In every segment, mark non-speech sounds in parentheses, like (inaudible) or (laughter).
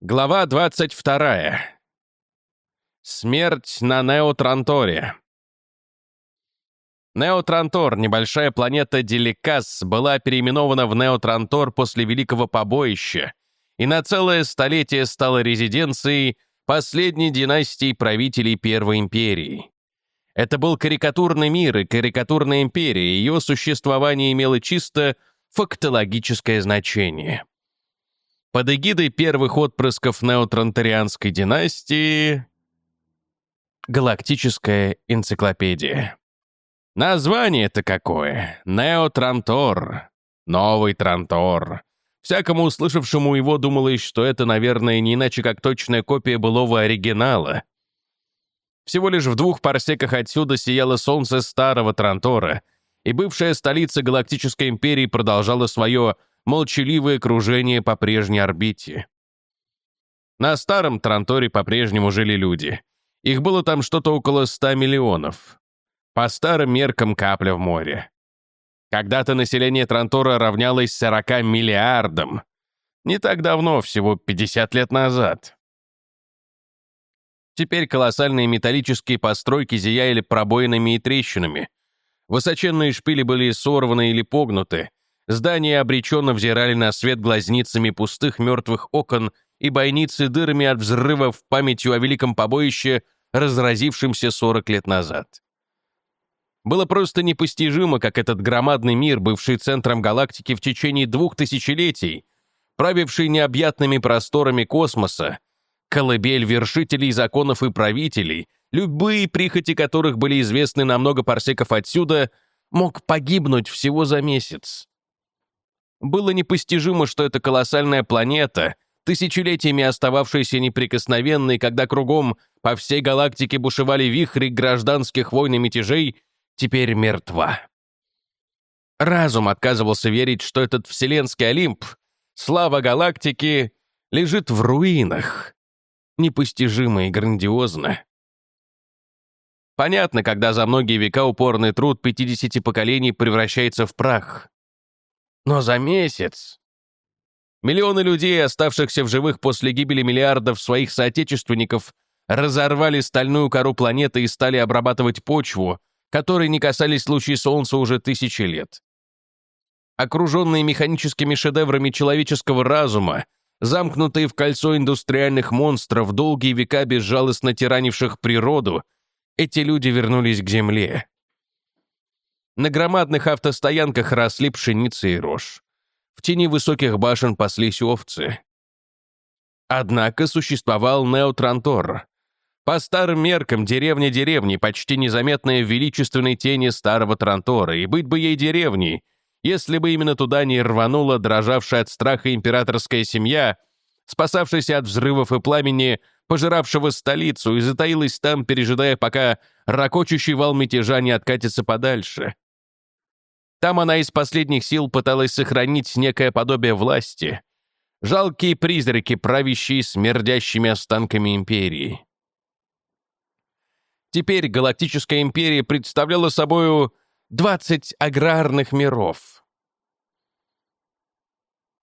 Глава 22. Смерть на Неотранторе. Неотрантор, небольшая планета Деликас, была переименована в Неотрантор после Великого Побоища и на целое столетие стала резиденцией последней династии правителей Первой Империи. Это был карикатурный мир и карикатурная империя, ее существование имело чисто фактологическое значение. Под эгидой первых отпрысков неотранторианской династии Галактическая энциклопедия. Название-то какое? Неотрантор. Новый Трантор. Всякому услышавшему его думалось, что это, наверное, не иначе как точная копия былого оригинала. Всего лишь в двух парсеках отсюда сияло солнце старого Трантора, и бывшая столица Галактической империи продолжала свое молчаливое кружение по прежней орбите. На старом Транторе по-прежнему жили люди. Их было там что-то около 100 миллионов. По старым меркам капля в море. Когда-то население Трантора равнялось 40 миллиардам. Не так давно, всего 50 лет назад. Теперь колоссальные металлические постройки зияли пробоинами и трещинами. Высоченные шпили были сорваны или погнуты, Здания обреченно взирали на свет глазницами пустых мертвых окон и бойницы дырами от взрывов памятью о великом побоище, разразившемся 40 лет назад. Было просто непостижимо, как этот громадный мир, бывший центром галактики в течение двух тысячелетий, правивший необъятными просторами космоса, колыбель вершителей законов и правителей, любые прихоти которых были известны на много парсеков отсюда, мог погибнуть всего за месяц. Было непостижимо, что эта колоссальная планета, тысячелетиями остававшаяся неприкосновенной, когда кругом по всей галактике бушевали вихри гражданских войн и мятежей, теперь мертва. Разум отказывался верить, что этот вселенский Олимп, слава галактики, лежит в руинах. Непостижимо и грандиозно. Понятно, когда за многие века упорный труд 50 поколений превращается в прах. Но за месяц... Миллионы людей, оставшихся в живых после гибели миллиардов своих соотечественников, разорвали стальную кору планеты и стали обрабатывать почву, которой не касались лучи Солнца уже тысячи лет. Окруженные механическими шедеврами человеческого разума, замкнутые в кольцо индустриальных монстров, долгие века безжалостно тиранивших природу, эти люди вернулись к Земле. На громадных автостоянках росли пшеница и рожь. В тени высоких башен паслись овцы. Однако существовал Неотрантор. По старым меркам деревня деревни, почти незаметная в величественной тени старого Трантора, и быть бы ей деревней, если бы именно туда не рванула дрожавшая от страха императорская семья, спасавшаяся от взрывов и пламени, пожиравшего столицу, и затаилась там, пережидая, пока ракочущий вал мятежа не откатится подальше. Там она из последних сил пыталась сохранить некое подобие власти. Жалкие призраки, правящие смердящими останками империи. Теперь Галактическая империя представляла собою 20 аграрных миров.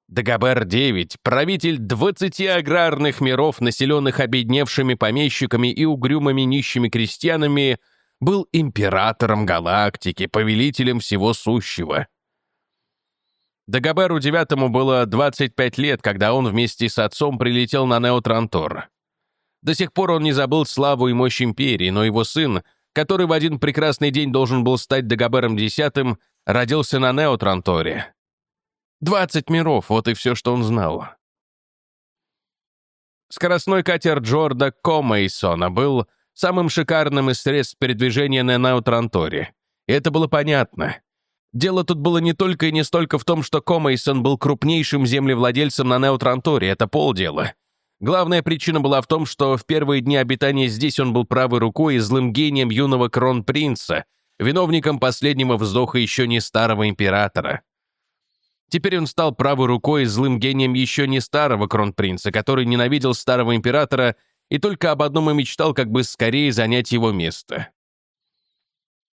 Дагобер-9, правитель 20 аграрных миров, населенных обедневшими помещиками и угрюмыми нищими крестьянами — был императором галактики, повелителем всего сущего. Дагоберу Девятому было 25 лет, когда он вместе с отцом прилетел на Неотрантор. До сих пор он не забыл славу и мощь империи, но его сын, который в один прекрасный день должен был стать Дагобером Десятым, родился на Неотранторе. 20 миров, вот и все, что он знал. Скоростной катер Джорда Комейсона был самым шикарным из средств передвижения на Наутранторе. И это было понятно. Дело тут было не только и не столько в том, что Комейсон был крупнейшим землевладельцем на Неутранторе, это полдела. Главная причина была в том, что в первые дни обитания здесь он был правой рукой и злым гением юного кронпринца, виновником последнего вздоха еще не старого императора. Теперь он стал правой рукой и злым гением еще не старого кронпринца, который ненавидел старого императора и только об одном и мечтал, как бы скорее занять его место.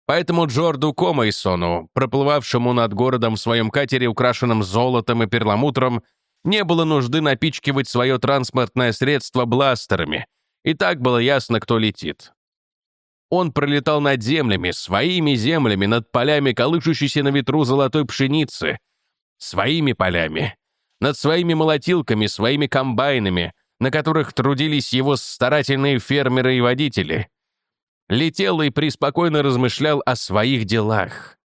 Поэтому Джорду Комайсону, проплывавшему над городом в своем катере, украшенном золотом и перламутром, не было нужды напичкивать свое транспортное средство бластерами. И так было ясно, кто летит. Он пролетал над землями, своими землями, над полями колышущейся на ветру золотой пшеницы, своими полями, над своими молотилками, своими комбайнами, на которых трудились его старательные фермеры и водители. Летел и преспокойно размышлял о своих делах.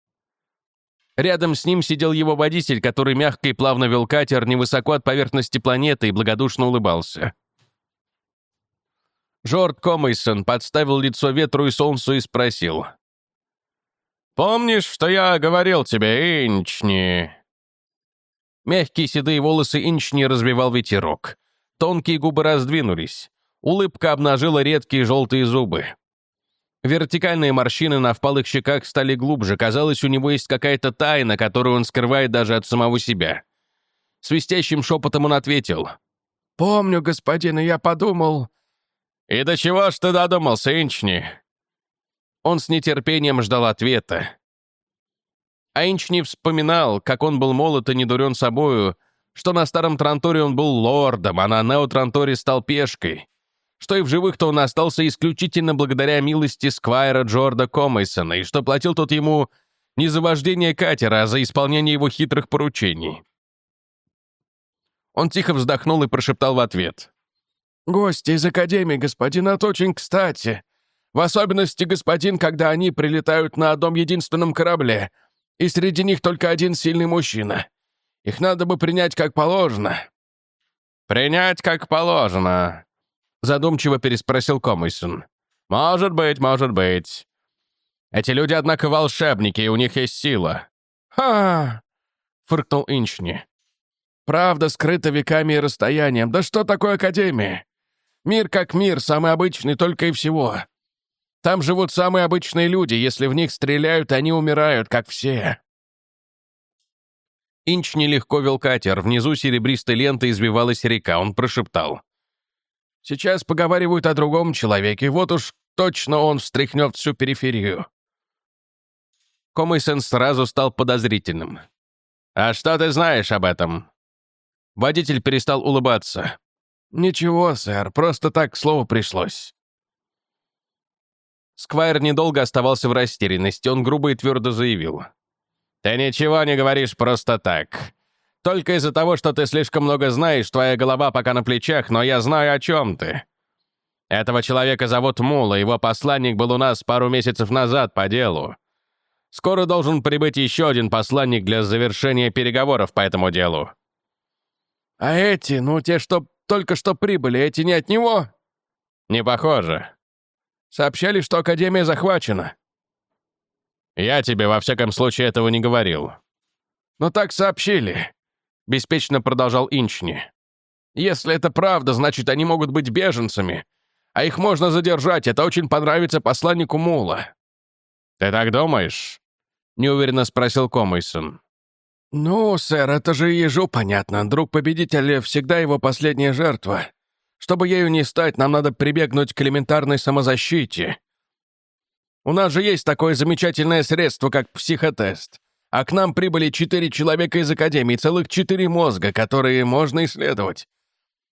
Рядом с ним сидел его водитель, который мягко и плавно вел катер невысоко от поверхности планеты и благодушно улыбался. Жорд Комейсон подставил лицо ветру и солнцу и спросил. «Помнишь, что я говорил тебе, Инчни?» Мягкие седые волосы Инчни развивал ветерок. Тонкие губы раздвинулись. Улыбка обнажила редкие желтые зубы. Вертикальные морщины на впалых щеках стали глубже. Казалось, у него есть какая-то тайна, которую он скрывает даже от самого себя. Свистящим шепотом он ответил. «Помню, господин, и я подумал...» «И до чего ж ты додумался, Инчни?» Он с нетерпением ждал ответа. А Инчни вспоминал, как он был молод и недурен собою, что на старом Транторе он был лордом, а на Нео-Транторе стал пешкой, что и в живых-то он остался исключительно благодаря милости Сквайра Джорда Комейсона, и что платил тот ему не за вождение катера, а за исполнение его хитрых поручений. Он тихо вздохнул и прошептал в ответ. «Гости из Академии, господин, это очень кстати. В особенности, господин, когда они прилетают на одном единственном корабле, и среди них только один сильный мужчина. Их надо бы принять как положено». «Принять как положено», — задумчиво переспросил Комысон. «Может быть, может быть. Эти люди, однако, волшебники, и у них есть сила». «Ха!» — фыркнул Инчни. «Правда скрыта веками и расстоянием. Да что такое Академия? Мир как мир, самый обычный только и всего. Там живут самые обычные люди. Если в них стреляют, они умирают, как все». Инч нелегко вел катер. Внизу серебристой лентой извивалась река. Он прошептал. «Сейчас поговаривают о другом человеке. Вот уж точно он встряхнет всю периферию». Комейсон сразу стал подозрительным. «А что ты знаешь об этом?» Водитель перестал улыбаться. «Ничего, сэр, просто так слово пришлось». Сквайр недолго оставался в растерянности, он грубо и твердо заявил. «Ты ничего не говоришь просто так. Только из-за того, что ты слишком много знаешь, твоя голова пока на плечах, но я знаю, о чем ты. Этого человека зовут Мула, его посланник был у нас пару месяцев назад по делу. Скоро должен прибыть еще один посланник для завершения переговоров по этому делу». «А эти, ну те, что только что прибыли, эти не от него?» «Не похоже». «Сообщали, что Академия захвачена». «Я тебе, во всяком случае, этого не говорил». «Но так сообщили», — беспечно продолжал Инчни. «Если это правда, значит, они могут быть беженцами, а их можно задержать, это очень понравится посланнику Мула». «Ты так думаешь?» — неуверенно спросил Комейсон. «Ну, сэр, это же ежу понятно. Друг победителя всегда его последняя жертва. Чтобы ею не стать, нам надо прибегнуть к элементарной самозащите. У нас же есть такое замечательное средство, как психотест. А к нам прибыли четыре человека из Академии, целых четыре мозга, которые можно исследовать.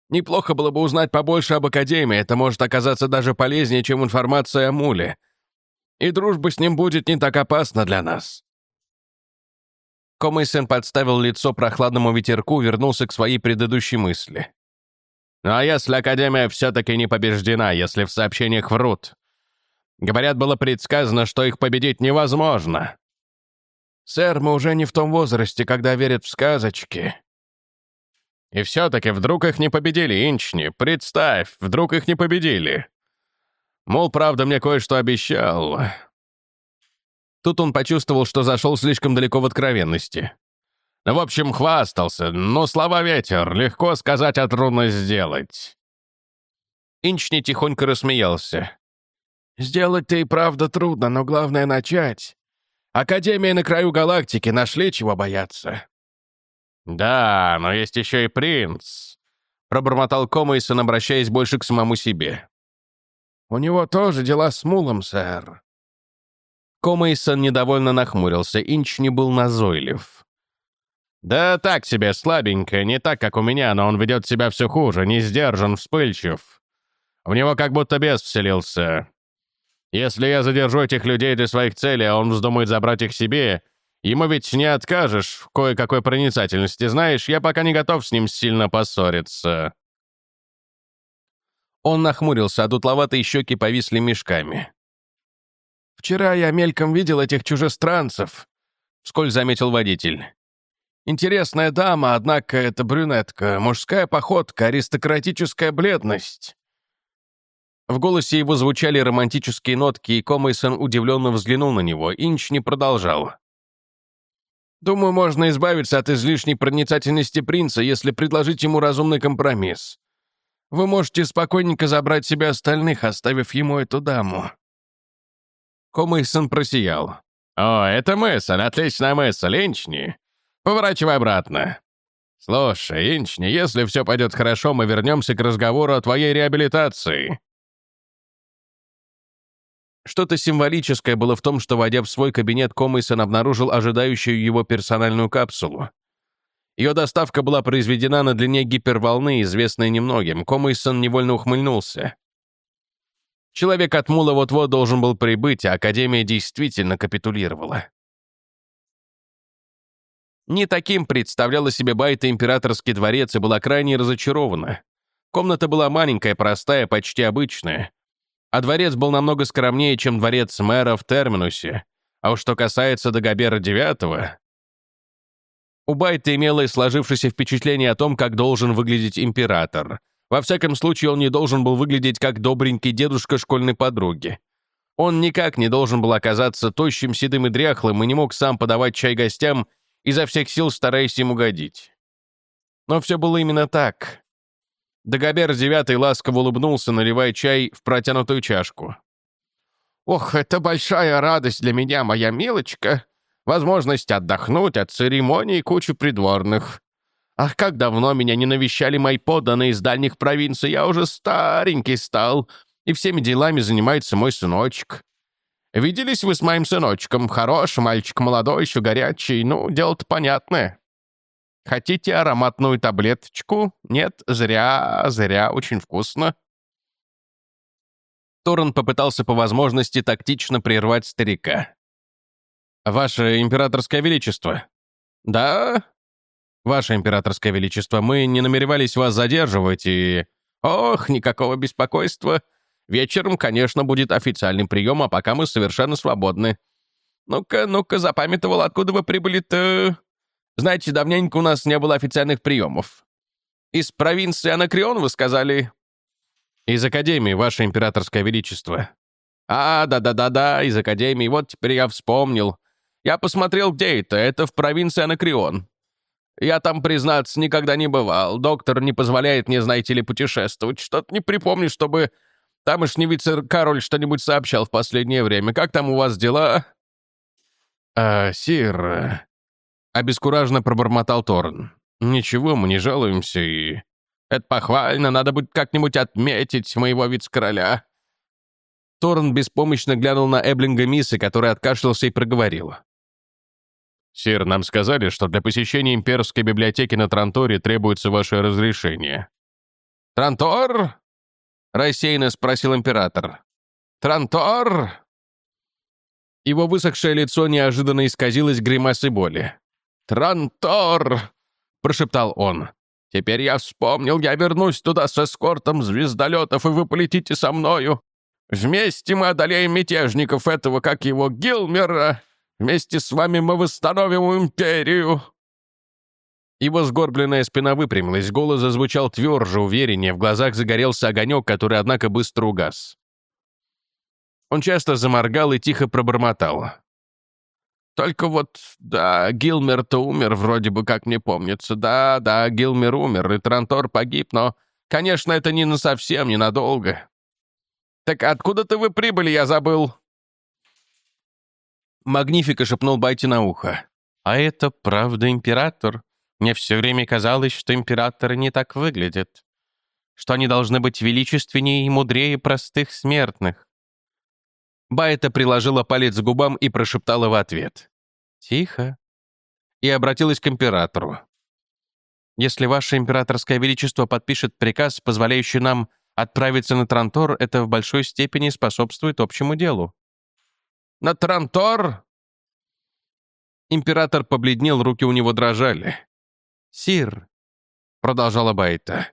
Неплохо было бы узнать побольше об Академии, это может оказаться даже полезнее, чем информация о Муле. И дружба с ним будет не так опасна для нас». Комейсен подставил лицо прохладному ветерку, вернулся к своей предыдущей мысли. «Ну а если Академия все-таки не побеждена, если в сообщениях врут? Говорят, было предсказано, что их победить невозможно. Сэр, мы уже не в том возрасте, когда верят в сказочки. И все-таки вдруг их не победили, Инчни. Представь, вдруг их не победили. Мол, правда, мне кое-что обещал. Тут он почувствовал, что зашел слишком далеко в откровенности. В общем, хвастался, но слова ветер, легко сказать, а трудно сделать. Инчни тихонько рассмеялся. «Сделать-то и правда трудно, но главное — начать. Академия на краю галактики, нашли чего бояться». «Да, но есть еще и принц», — пробормотал Комейсон, обращаясь больше к самому себе. «У него тоже дела с Мулом, сэр». Комейсон недовольно нахмурился, Инч не был назойлив. «Да так себе, слабенько, не так, как у меня, но он ведет себя все хуже, не сдержан, вспыльчив. В него как будто бес вселился. Если я задержу этих людей для своих целей, а он вздумает забрать их себе, ему ведь не откажешь в кое-какой проницательности, знаешь, я пока не готов с ним сильно поссориться». Он нахмурился, а дутловатые щеки повисли мешками. «Вчера я мельком видел этих чужестранцев», — вскользь заметил водитель. Интересная дама, однако это брюнетка, мужская походка, аристократическая бледность». В голосе его звучали романтические нотки, и Комейсон удивленно взглянул на него. Инч не продолжал. «Думаю, можно избавиться от излишней проницательности принца, если предложить ему разумный компромисс. Вы можете спокойненько забрать себе остальных, оставив ему эту даму». Комейсон просиял. «О, это мысль, отличная мысль, Инчни. Поворачивай обратно. Слушай, Инчни, если все пойдет хорошо, мы вернемся к разговору о твоей реабилитации. Что-то символическое было в том, что, войдя в свой кабинет, Комейсон обнаружил ожидающую его персональную капсулу. Ее доставка была произведена на длине гиперволны, известной немногим. Комейсон невольно ухмыльнулся. Человек от Мула вот-вот должен был прибыть, а Академия действительно капитулировала. Не таким представляла себе Байта императорский дворец и была крайне разочарована. Комната была маленькая, простая, почти обычная. А дворец был намного скромнее, чем дворец мэра в Терминусе. А уж что касается Дагобера IX... У Байта имело сложившееся впечатление о том, как должен выглядеть император. Во всяком случае, он не должен был выглядеть как добренький дедушка школьной подруги. Он никак не должен был оказаться тощим, седым и дряхлым и не мог сам подавать чай гостям изо всех сил стараясь им угодить. Но все было именно так. Дагобер девятый ласково улыбнулся, наливая чай в протянутую чашку. «Ох, это большая радость для меня, моя милочка. Возможность отдохнуть от церемонии кучу придворных. Ах, как давно меня не навещали мои подданные из дальних провинций. Я уже старенький стал, и всеми делами занимается мой сыночек. Виделись вы с моим сыночком? Хороший мальчик, молодой, еще горячий. Ну, дело-то понятное. Хотите ароматную таблеточку? Нет, зря, зря, очень вкусно». Торрен попытался по возможности тактично прервать старика. «Ваше императорское величество». «Да?» «Ваше императорское величество, мы не намеревались вас задерживать и...» «Ох, никакого беспокойства. Вечером, конечно, будет официальный прием, а пока мы совершенно свободны. Ну-ка, ну-ка, запамятовал, откуда вы прибыли-то? Знаете, давненько у нас не было официальных приемов. Из провинции Анакреон, вы сказали? Из Академии, Ваше Императорское Величество. А, да-да-да-да, из Академии, вот теперь я вспомнил. Я посмотрел, где это, это в провинции Анакреон. Я там, признаться, никогда не бывал. Доктор не позволяет мне, знаете ли, путешествовать. Что-то не припомню, чтобы Тамошний вице-король что-нибудь сообщал в последнее время. Как там у вас дела?» «А, сир...» — обескураженно пробормотал Торн. «Ничего, мы не жалуемся и...» «Это похвально, надо будет как-нибудь отметить моего вице-короля». Торн беспомощно глянул на Эблинга Мисса, который откашлялся и проговорил. «Сир, нам сказали, что для посещения имперской библиотеки на Транторе требуется ваше разрешение». «Трантор?» — рассеянно спросил император. «Трантор?» Его высохшее лицо неожиданно исказилось гримасой боли. «Трантор!» — прошептал он. «Теперь я вспомнил, я вернусь туда с эскортом звездолетов, и вы полетите со мною. Вместе мы одолеем мятежников этого, как его, Гилмера. Вместе с вами мы восстановим империю». Его сгорбленная спина выпрямилась, голос зазвучал тверже, увереннее, в глазах загорелся огонек, который, однако, быстро угас. Он часто заморгал и тихо пробормотал. «Только вот, да, Гилмер-то умер, вроде бы, как мне помнится. Да, да, Гилмер умер, и Трантор погиб, но, конечно, это не на совсем, ненадолго. Так откуда-то вы прибыли, я забыл?» Магнифика шепнул Байте на ухо. «А это правда император?» Мне все время казалось, что императоры не так выглядят, что они должны быть величественнее и мудрее простых смертных. Байта приложила палец к губам и прошептала в ответ. «Тихо». и обратилась к императору. «Если ваше императорское величество подпишет приказ, позволяющий нам отправиться на Трантор, это в большой степени способствует общему делу». «На Трантор?» Император побледнел, руки у него дрожали. «Сир», — продолжала Байта, —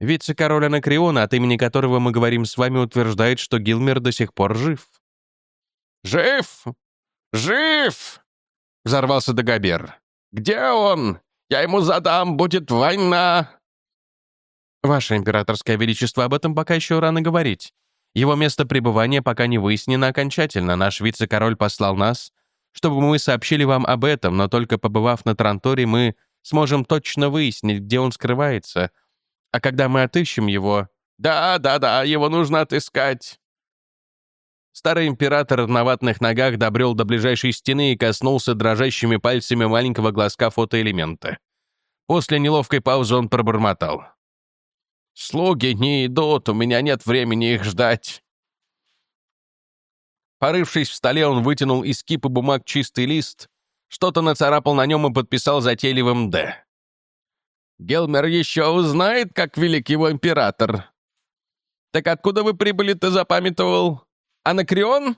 «вице-король Анакриона, от имени которого мы говорим с вами, утверждает, что Гилмер до сих пор жив». «Жив? Жив!» — взорвался Дагобер. «Где он? Я ему задам, будет война!» «Ваше императорское величество, об этом пока еще рано говорить. Его место пребывания пока не выяснено окончательно. Наш вице-король послал нас, чтобы мы сообщили вам об этом, но только побывав на Транторе, мы сможем точно выяснить, где он скрывается. А когда мы отыщем его... Да, да, да, его нужно отыскать. Старый император на ватных ногах добрел до ближайшей стены и коснулся дрожащими пальцами маленького глазка фотоэлемента. После неловкой паузы он пробормотал. «Слуги не идут, у меня нет времени их ждать». Порывшись в столе, он вытянул из кипы бумаг чистый лист, что-то нацарапал на нем и подписал затейливым «Д». «Гелмер еще узнает, как велик его император». «Так откуда вы прибыли-то запамятовал? Анакрион?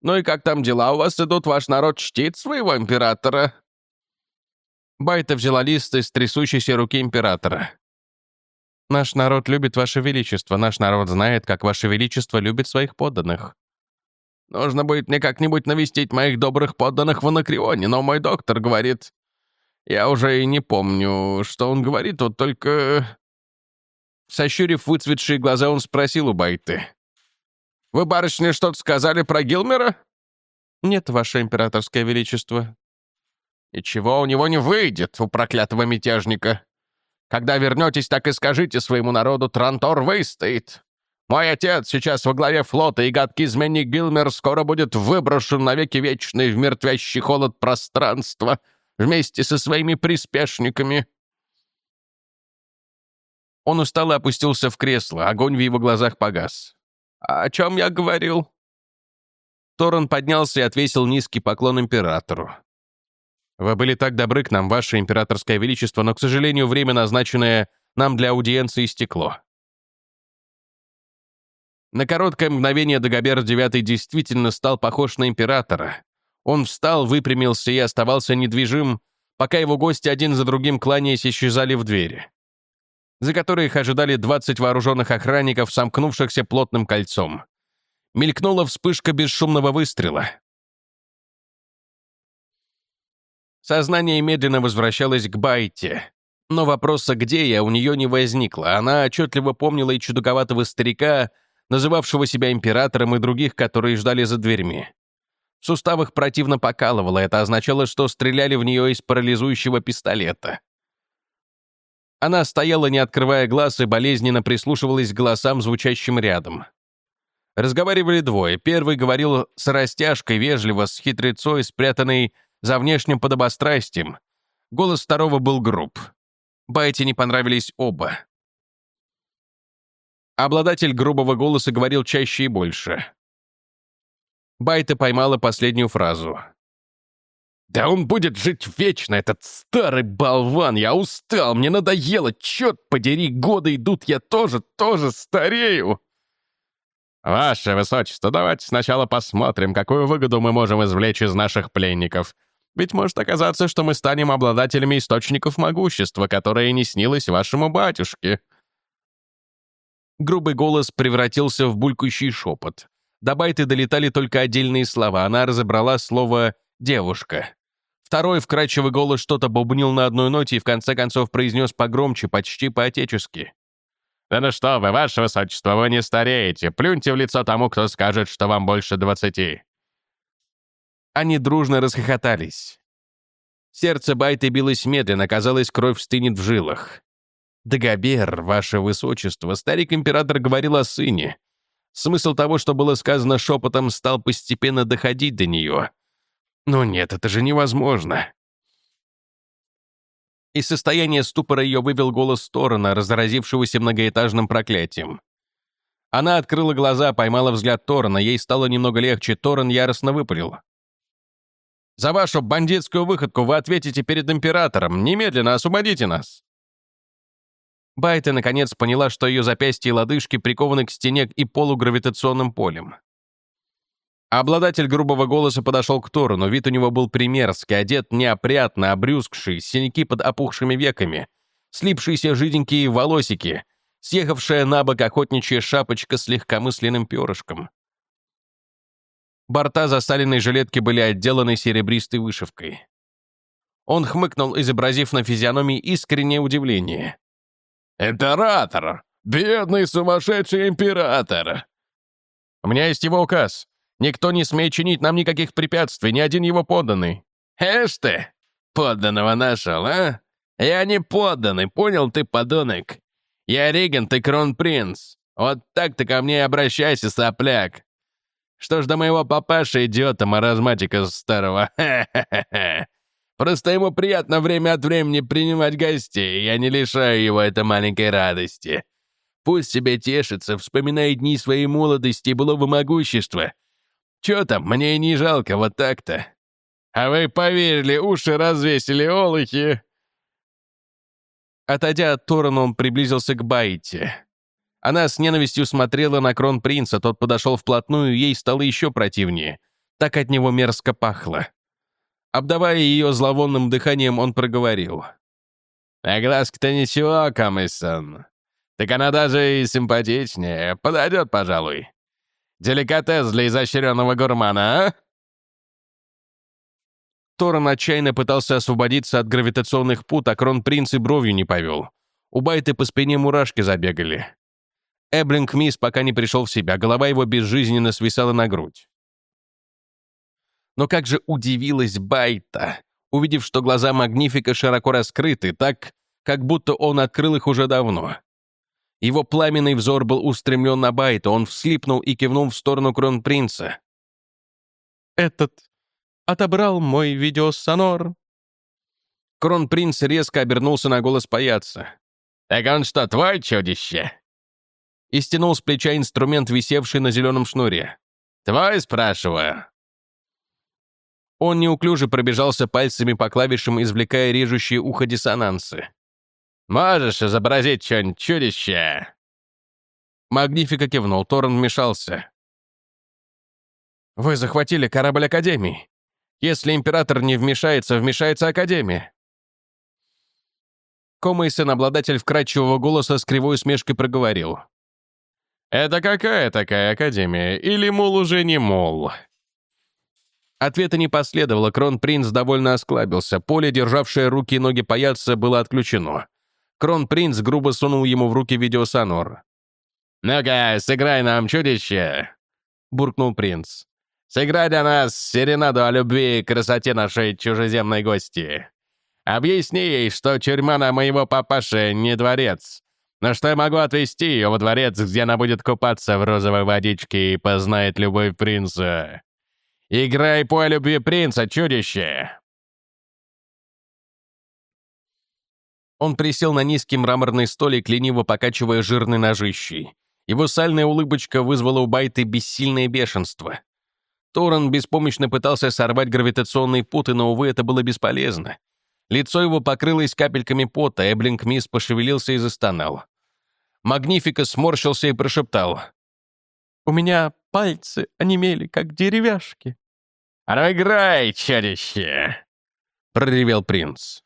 Ну и как там дела у вас идут? Ваш народ чтит своего императора?» Байта взяла лист из трясущейся руки императора. «Наш народ любит Ваше Величество. Наш народ знает, как Ваше Величество любит своих подданных. Нужно будет мне как-нибудь навестить моих добрых подданных в Анакреоне, но мой доктор говорит... Я уже и не помню, что он говорит, вот только...» Сощурив выцветшие глаза, он спросил у Байты. «Вы, барышня, что-то сказали про Гилмера?» «Нет, ваше императорское величество». «И чего у него не выйдет, у проклятого мятежника? Когда вернетесь, так и скажите своему народу, Трантор выстоит. Мой отец сейчас во главе флота, и гадкий изменник Гилмер скоро будет выброшен навеки вечный в мертвящий холод пространства вместе со своими приспешниками». Он устало опустился в кресло, огонь в его глазах погас. «А «О чем я говорил?» Торрен поднялся и отвесил низкий поклон императору. «Вы были так добры к нам, ваше императорское величество, но, к сожалению, время, назначенное нам для аудиенции, истекло. На короткое мгновение Дагобер IX действительно стал похож на императора. Он встал, выпрямился и оставался недвижим, пока его гости один за другим кланяясь исчезали в двери, за которые их ожидали 20 вооруженных охранников, сомкнувшихся плотным кольцом. Мелькнула вспышка бесшумного выстрела. Сознание медленно возвращалось к Байте, но вопроса «где я» у нее не возникло. Она отчетливо помнила и чудаковатого старика, называвшего себя императором, и других, которые ждали за дверьми. В суставах противно покалывало, это означало, что стреляли в нее из парализующего пистолета. Она стояла, не открывая глаз, и болезненно прислушивалась к голосам, звучащим рядом. Разговаривали двое. Первый говорил с растяжкой, вежливо, с хитрецой, спрятанной за внешним подобострастием. Голос второго был груб. Байте не понравились оба. Обладатель грубого голоса говорил чаще и больше. Байта поймала последнюю фразу. «Да он будет жить вечно, этот старый болван! Я устал, мне надоело! Черт подери, годы идут, я тоже, тоже старею!» «Ваше Высочество, давайте сначала посмотрим, какую выгоду мы можем извлечь из наших пленников. Ведь может оказаться, что мы станем обладателями источников могущества, которое не снилось вашему батюшке», Грубый голос превратился в булькающий шепот. До Байты долетали только отдельные слова. Она разобрала слово «девушка». Второй вкрадчивый голос что-то бубнил на одной ноте и в конце концов произнес погромче, почти по-отечески. «Да ну что вы, ваше высочество, вы не стареете. Плюньте в лицо тому, кто скажет, что вам больше двадцати». Они дружно расхохотались. Сердце Байты билось медленно, казалось, кровь стынет в жилах. «Дагобер, ваше высочество, старик-император говорил о сыне. Смысл того, что было сказано шепотом, стал постепенно доходить до нее. Но нет, это же невозможно». Из состояния ступора ее вывел голос Торрена, разразившегося многоэтажным проклятием. Она открыла глаза, поймала взгляд Торрена, ей стало немного легче, Торрен яростно выпалил. За вашу бандитскую выходку вы ответите перед императором. Немедленно освободите нас!» Байта наконец поняла, что ее запястья и лодыжки прикованы к стене и полу гравитационным полем. Обладатель грубого голоса подошел к Тору, но вид у него был примерский, одет неопрятно, обрюзгший, синяки под опухшими веками, слипшиеся жиденькие волосики, съехавшая на бок охотничья шапочка с легкомысленным перышком. Борта засаленной жилетки были отделаны серебристой вышивкой. Он хмыкнул, изобразив на физиономии искреннее удивление. «Император! Бедный сумасшедший император!» «У меня есть его указ. Никто не смеет чинить нам никаких препятствий, ни один его подданный». «Эш ты! Подданного нашел, а? Я не подданный, понял ты, подонок? Я регент и кронпринц. Вот так ты ко мне и обращайся, сопляк. Что ж до моего папаши, идиота, маразматика старого? (laughs) Ха-ха-ха. Просто ему приятно время от времени принимать гостей, я не лишаю его этой маленькой радости. Пусть себе тешится, вспоминая дни своей молодости и былого могущества. Чё там, мне и не жалко, вот так-то. А вы поверили, уши развесили, олухи!» Отойдя от Торана, он приблизился к Байте. Она с ненавистью смотрела на крон принца, тот подошел вплотную, ей стало еще противнее. Так от него мерзко пахло. Обдавая ее зловонным дыханием, он проговорил. «А глазка-то ничего, Камысон. Так она даже и симпатичнее. Подойдет, пожалуй. Деликатес для изощренного гурмана, а?» Торан отчаянно пытался освободиться от гравитационных пут, а кронпринц и бровью не повел. У Байты по спине мурашки забегали. Эблинг Мисс пока не пришел в себя, голова его безжизненно свисала на грудь. Но как же удивилась Байта, увидев, что глаза Магнифика широко раскрыты, так, как будто он открыл их уже давно. Его пламенный взор был устремлен на Байта, он вслипнул и кивнул в сторону кронпринца. «Этот отобрал мой видеосонор». Кронпринц резко обернулся на голос паяца. «Так он что, твой чудище?» И стянул с плеча инструмент, висевший на зеленом шнуре. «Твой, спрашиваю?» Он неуклюже пробежался пальцами по клавишам, извлекая режущие ухо диссонансы. «Можешь изобразить что-нибудь чудище?» Магнифика кивнул, Торрен вмешался. «Вы захватили корабль Академии. Если император не вмешается, вмешается Академия». Комейсон, обладатель вкрадчивого голоса, с кривой усмешкой проговорил. «Это какая такая Академия? Или, мол, уже не мол?» Ответа не последовало, Кронпринц довольно осклабился. Поле, державшее руки и ноги паяца, было отключено. Кронпринц грубо сунул ему в руки видеосонор. «Ну-ка, сыграй нам, чудище!» — буркнул принц. «Сыграй для нас серенаду о любви и красоте нашей чужеземной гости. Объясни ей, что тюрьма на моего папаши не дворец, но что я могу отвезти ее во дворец, где она будет купаться в розовой водичке и познает любовь принца. Играй по любви принца, чудище!» Он присел на низкий мраморный столик, лениво покачивая жирной ножищей. Его сальная улыбочка вызвала у Байты бессильное бешенство. Торрен беспомощно пытался сорвать гравитационные путы, но, увы, это было бесполезно. Лицо его покрылось капельками пота, Эблинг Мисс пошевелился и застонал. Магнифика сморщился и прошептал. «У меня пальцы онемели, как деревяшки». «Играй, чадище!» — проревел принц.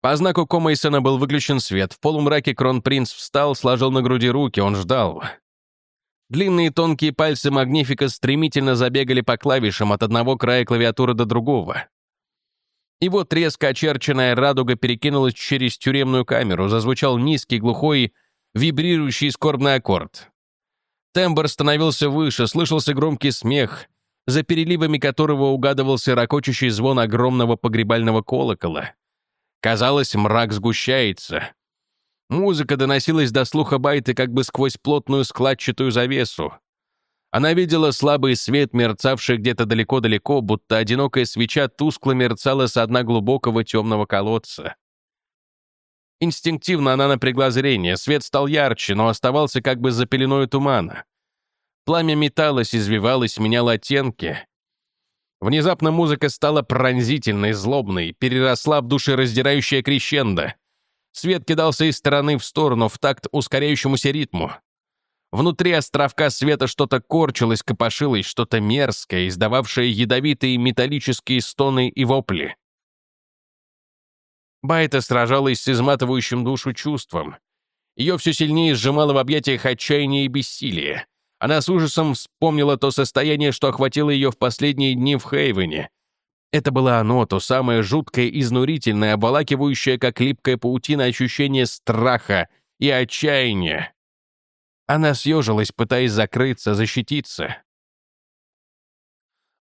По знаку Комейсона был выключен свет. В полумраке кронпринц встал, сложил на груди руки, он ждал. Длинные тонкие пальцы Магнифика стремительно забегали по клавишам от одного края клавиатуры до другого. И вот резко очерченная радуга перекинулась через тюремную камеру, зазвучал низкий, глухой, вибрирующий скорбный аккорд. Тембр становился выше, слышался громкий смех, за переливами которого угадывался ракочущий звон огромного погребального колокола. Казалось, мрак сгущается. Музыка доносилась до слуха Байты как бы сквозь плотную складчатую завесу. Она видела слабый свет, мерцавший где-то далеко-далеко, будто одинокая свеча тускло мерцала с дна глубокого темного колодца. Инстинктивно она напрягла зрение, свет стал ярче, но оставался как бы за пеленой тумана. Пламя металось, извивалось, меняло оттенки. Внезапно музыка стала пронзительной, злобной, переросла в душераздирающее крещендо. Свет кидался из стороны в сторону в такт ускоряющемуся ритму. Внутри островка света что-то корчилось, копошилось, что-то мерзкое, издававшее ядовитые металлические стоны и вопли. Байта сражалась с изматывающим душу чувством. Ее все сильнее сжимало в объятиях отчаяние и бессилие. Она с ужасом вспомнила то состояние, что охватило ее в последние дни в Хейвене. Это было оно, то самое жуткое, изнурительное, обволакивающее, как липкая паутина, ощущение страха и отчаяния. Она съежилась, пытаясь закрыться, защититься.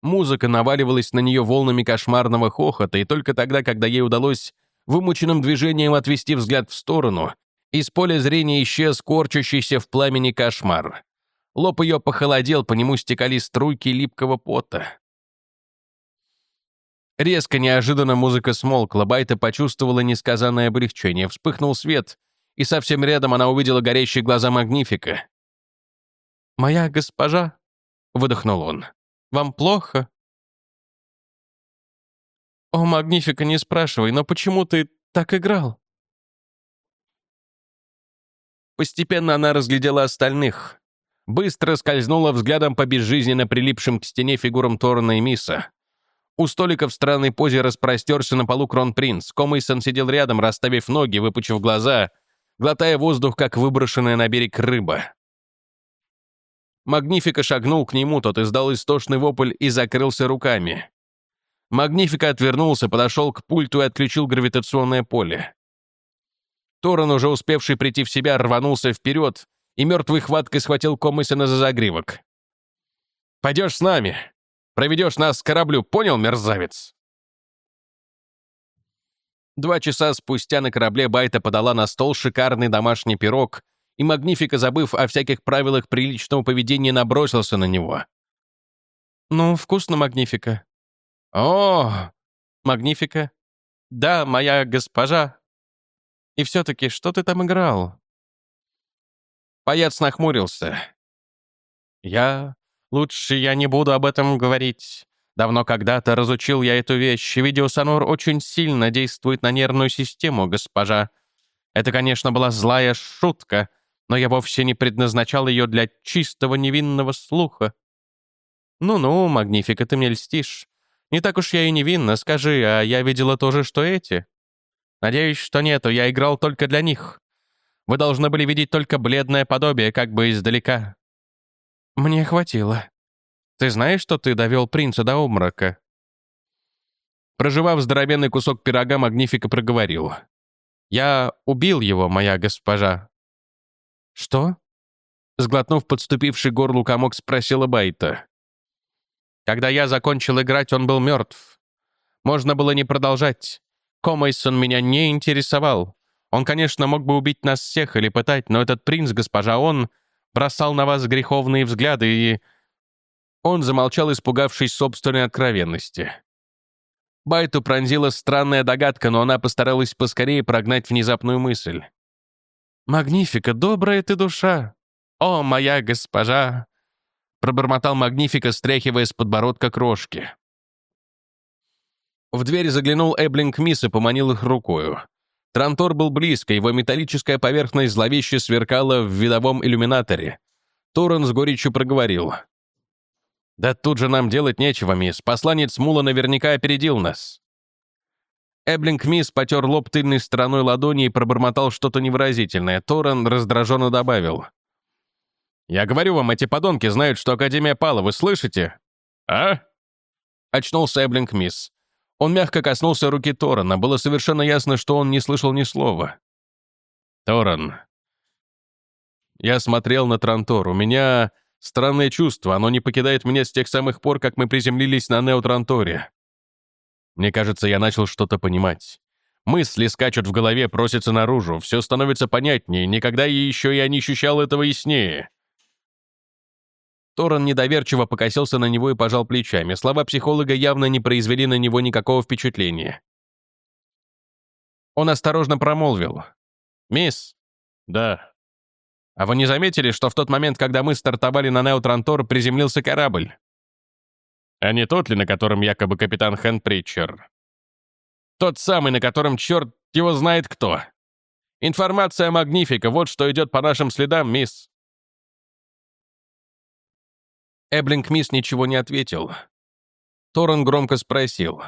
Музыка наваливалась на нее волнами кошмарного хохота, и только тогда, когда ей удалось вымученным движением отвести взгляд в сторону, из поля зрения исчез корчащийся в пламени кошмар. Лоб ее похолодел, по нему стекали струйки липкого пота. Резко, неожиданно музыка смолкла, Байта почувствовала несказанное облегчение. Вспыхнул свет, и совсем рядом она увидела горящие глаза Магнифика. «Моя госпожа», — выдохнул он, — «вам плохо?» «О, Магнифика, не спрашивай, но почему ты так играл?» Постепенно она разглядела остальных. Быстро скользнула взглядом по безжизненно прилипшим к стене фигурам Торна и Миса. У столика в странной позе распростерся на полу кронпринц. Комейсон сидел рядом, расставив ноги, выпучив глаза, глотая воздух, как выброшенная на берег рыба. Магнифика шагнул к нему, тот издал истошный вопль и закрылся руками. Магнифика отвернулся, подошел к пульту и отключил гравитационное поле. Торрен, уже успевший прийти в себя, рванулся вперед и мертвой хваткой схватил Комысина за загривок. «Пойдешь с нами. Проведешь нас к кораблю, понял, мерзавец?» Два часа спустя на корабле Байта подала на стол шикарный домашний пирог, и Магнифика, забыв о всяких правилах приличного поведения, набросился на него. «Ну, вкусно, Магнифика». «О, Магнифика?» «Да, моя госпожа», и все-таки, что ты там играл?» Паяц нахмурился. «Я... Лучше я не буду об этом говорить. Давно когда-то разучил я эту вещь. Видеосонор очень сильно действует на нервную систему, госпожа. Это, конечно, была злая шутка, но я вовсе не предназначал ее для чистого невинного слуха. Ну-ну, Магнифика, ты мне льстишь. Не так уж я и невинна, скажи, а я видела то же, что эти. Надеюсь, что нету, я играл только для них. Вы должны были видеть только бледное подобие, как бы издалека. Мне хватило. Ты знаешь, что ты довел принца до обморока?» Проживав здоровенный кусок пирога, Магнифика проговорил. «Я убил его, моя госпожа». «Что?» Сглотнув подступивший горлу комок, спросила Байта. «Когда я закончил играть, он был мертв. Можно было не продолжать. Комейсон меня не интересовал. Он, конечно, мог бы убить нас всех или пытать, но этот принц, госпожа, он бросал на вас греховные взгляды и...» Он замолчал, испугавшись собственной откровенности. Байту пронзила странная догадка, но она постаралась поскорее прогнать внезапную мысль. «Магнифика, добрая ты душа! О, моя госпожа!» Пробормотал Магнифика, стряхивая с подбородка крошки. В дверь заглянул Эблинг Мисс и поманил их рукою. Трантор был близко, его металлическая поверхность зловеще сверкала в видовом иллюминаторе. Торрен с горечью проговорил. «Да тут же нам делать нечего, мисс. Посланец Мула наверняка опередил нас». Эблинг Мисс потер лоб тыльной стороной ладони и пробормотал что-то невыразительное. Торрен раздраженно добавил. «Я говорю вам, эти подонки знают, что Академия пала, вы слышите?» «А?» Очнулся Эблинг Мисс. Он мягко коснулся руки Торана. Было совершенно ясно, что он не слышал ни слова. «Торан». Я смотрел на Трантор. У меня странное чувство. Оно не покидает меня с тех самых пор, как мы приземлились на Неотранторе. Мне кажется, я начал что-то понимать. Мысли скачут в голове, просятся наружу. Все становится понятнее. Никогда еще я не ощущал этого яснее. Торрен недоверчиво покосился на него и пожал плечами. Слова психолога явно не произвели на него никакого впечатления. Он осторожно промолвил. «Мисс?» «Да». «А вы не заметили, что в тот момент, когда мы стартовали на Неутрантор, приземлился корабль?» А не тот ли, на котором якобы капитан Хэн Притчер? Тот самый, на котором черт его знает кто. Информация Магнифика, вот что идет по нашим следам, мисс. Эблинг мисс ничего не ответил. Торрен громко спросил.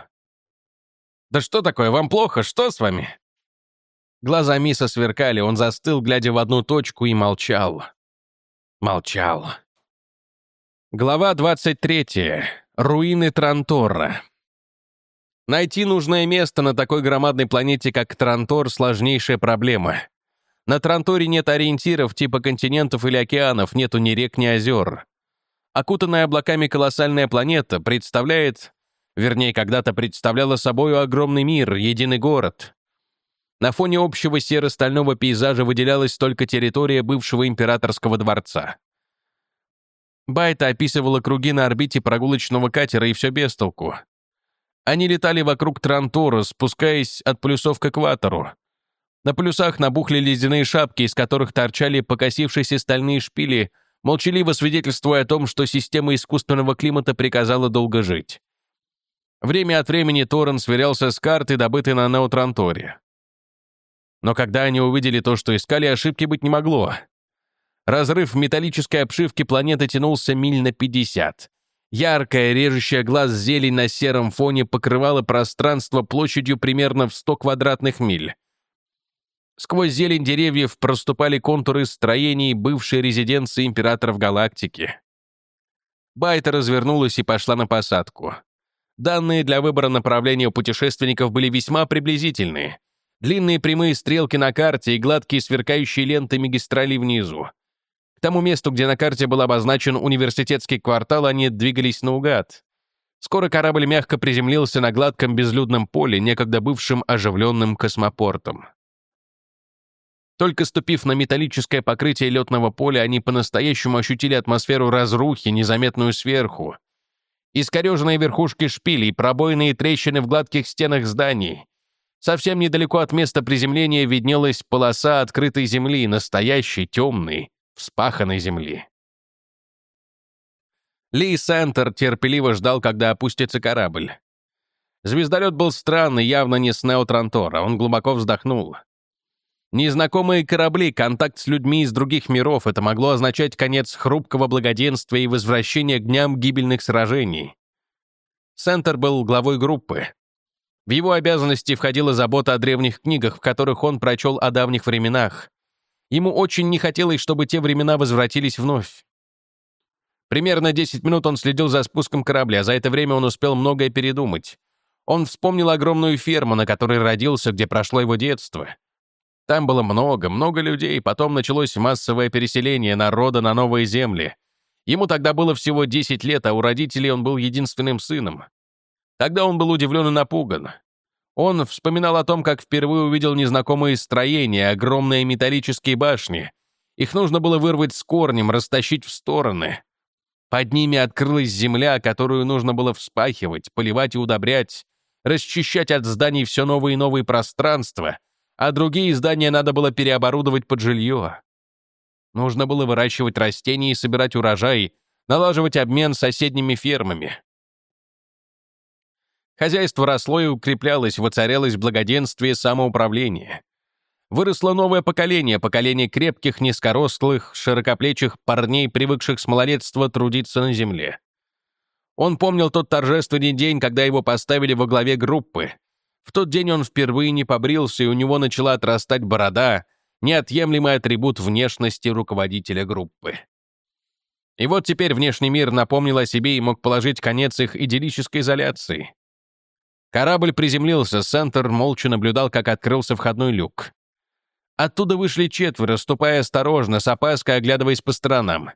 «Да что такое, вам плохо? Что с вами?» Глаза Мисса сверкали, он застыл, глядя в одну точку, и молчал. Молчал. Глава 23. Руины Трантора. Найти нужное место на такой громадной планете, как Трантор, сложнейшая проблема. На Транторе нет ориентиров типа континентов или океанов, нету ни рек, ни озер. Окутанная облаками колоссальная планета представляет, вернее, когда-то представляла собою огромный мир, единый город. На фоне общего серо-стального пейзажа выделялась только территория бывшего императорского дворца. Байта описывала круги на орбите прогулочного катера, и все без толку. Они летали вокруг Трантора, спускаясь от полюсов к экватору. На полюсах набухли ледяные шапки, из которых торчали покосившиеся стальные шпили, молчаливо свидетельствуя о том, что система искусственного климата приказала долго жить. Время от времени Торрен сверялся с картой, добытой на Неутранторе. Но когда они увидели то, что искали, ошибки быть не могло. Разрыв в металлической обшивке планеты тянулся миль на 50. Яркая, режущая глаз зелень на сером фоне покрывала пространство площадью примерно в 100 квадратных миль. Сквозь зелень деревьев проступали контуры строений бывшей резиденции императоров галактики. Байта развернулась и пошла на посадку. Данные для выбора направления путешественников были весьма приблизительные. Длинные прямые стрелки на карте и гладкие сверкающие ленты магистрали внизу. К тому месту, где на карте был обозначен университетский квартал, они двигались наугад. Скоро корабль мягко приземлился на гладком безлюдном поле, некогда бывшим оживленным космопортом. Только ступив на металлическое покрытие летного поля, они по-настоящему ощутили атмосферу разрухи, незаметную сверху. Искореженные верхушки шпилей, пробоины трещины в гладких стенах зданий. Совсем недалеко от места приземления виднелась полоса открытой земли, настоящей, темной, вспаханной земли. Ли Сентер терпеливо ждал, когда опустится корабль. Звездолет был странный, явно не с Неотрантора. Он глубоко вздохнул. Незнакомые корабли, контакт с людьми из других миров — это могло означать конец хрупкого благоденствия и возвращение к дням гибельных сражений. Сентер был главой группы. В его обязанности входила забота о древних книгах, в которых он прочел о давних временах. Ему очень не хотелось, чтобы те времена возвратились вновь. Примерно 10 минут он следил за спуском корабля, за это время он успел многое передумать. Он вспомнил огромную ферму, на которой родился, где прошло его детство. Там было много, много людей, потом началось массовое переселение народа на новые земли. Ему тогда было всего 10 лет, а у родителей он был единственным сыном. Тогда он был удивлен и напуган. Он вспоминал о том, как впервые увидел незнакомые строения, огромные металлические башни. Их нужно было вырвать с корнем, растащить в стороны. Под ними открылась земля, которую нужно было вспахивать, поливать и удобрять, расчищать от зданий все новые и новые пространства, а другие здания надо было переоборудовать под жилье. Нужно было выращивать растения и собирать урожай, налаживать обмен с соседними фермами. Хозяйство росло и укреплялось, воцарялось благоденствие самоуправления. Выросло новое поколение, поколение крепких, низкорослых, широкоплечих парней, привыкших с малолетства трудиться на земле. Он помнил тот торжественный день, когда его поставили во главе группы. В тот день он впервые не побрился, и у него начала отрастать борода, неотъемлемый атрибут внешности руководителя группы. И вот теперь внешний мир напомнил о себе и мог положить конец их идиллической изоляции. Корабль приземлился, Сентер молча наблюдал, как открылся входной люк. Оттуда вышли четверо, ступая осторожно, с опаской оглядываясь по сторонам.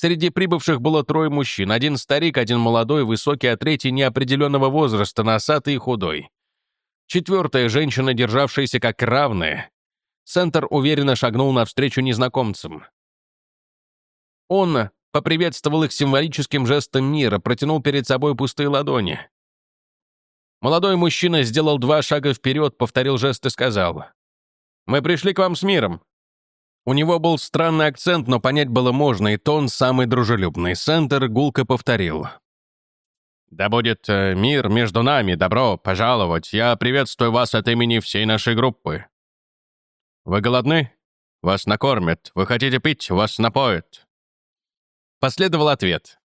Среди прибывших было трое мужчин, один старик, один молодой, высокий, а третий неопределенного возраста, носатый и худой. Четвертая женщина, державшаяся как равная. Сентер уверенно шагнул навстречу незнакомцам. Он поприветствовал их символическим жестом мира, протянул перед собой пустые ладони. Молодой мужчина сделал два шага вперед, повторил жест и сказал. «Мы пришли к вам с миром». У него был странный акцент, но понять было можно, и тон самый дружелюбный. Сентер гулко повторил. Да будет э, мир между нами, добро пожаловать. Я приветствую вас от имени всей нашей группы. Вы голодны? Вас накормят. Вы хотите пить? Вас напоят. Последовал ответ.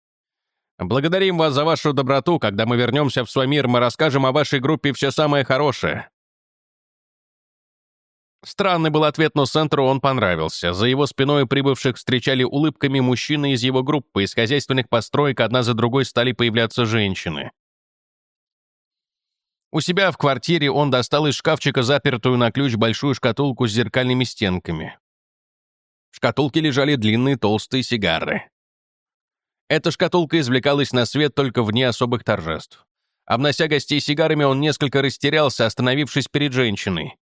Благодарим вас за вашу доброту. Когда мы вернемся в свой мир, мы расскажем о вашей группе все самое хорошее. Странный был ответ, но Сентеру он понравился. За его спиной прибывших встречали улыбками мужчины из его группы. Из хозяйственных построек одна за другой стали появляться женщины. У себя в квартире он достал из шкафчика запертую на ключ большую шкатулку с зеркальными стенками. В шкатулке лежали длинные толстые сигары. Эта шкатулка извлекалась на свет только вне особых торжеств. Обнося гостей сигарами, он несколько растерялся, остановившись перед женщиной.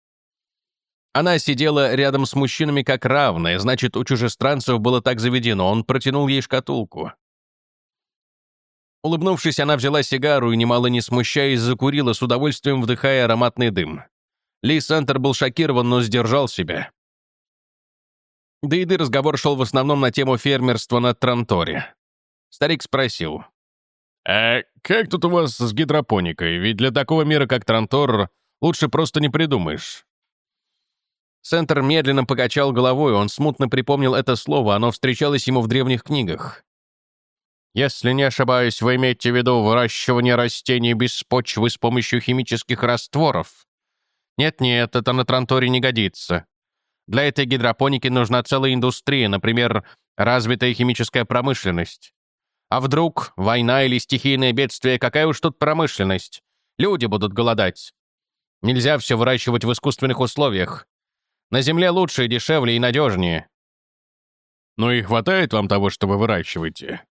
Она сидела рядом с мужчинами как равная, значит, у чужестранцев было так заведено. Он протянул ей шкатулку. Улыбнувшись, она взяла сигару и, немало не смущаясь, закурила, с удовольствием вдыхая ароматный дым. Ли Сентер был шокирован, но сдержал себя. До еды разговор шел в основном на тему фермерства на Транторе. Старик спросил. «А как тут у вас с гидропоникой? Ведь для такого мира, как Трантор, лучше просто не придумаешь». Сентер медленно покачал головой, он смутно припомнил это слово, оно встречалось ему в древних книгах. «Если не ошибаюсь, вы имеете в виду выращивание растений без почвы с помощью химических растворов? Нет-нет, это на Транторе не годится. Для этой гидропоники нужна целая индустрия, например, развитая химическая промышленность. А вдруг война или стихийное бедствие, какая уж тут промышленность? Люди будут голодать. Нельзя все выращивать в искусственных условиях. На Земле лучше, дешевле и надежнее. Ну и хватает вам того, что вы выращиваете?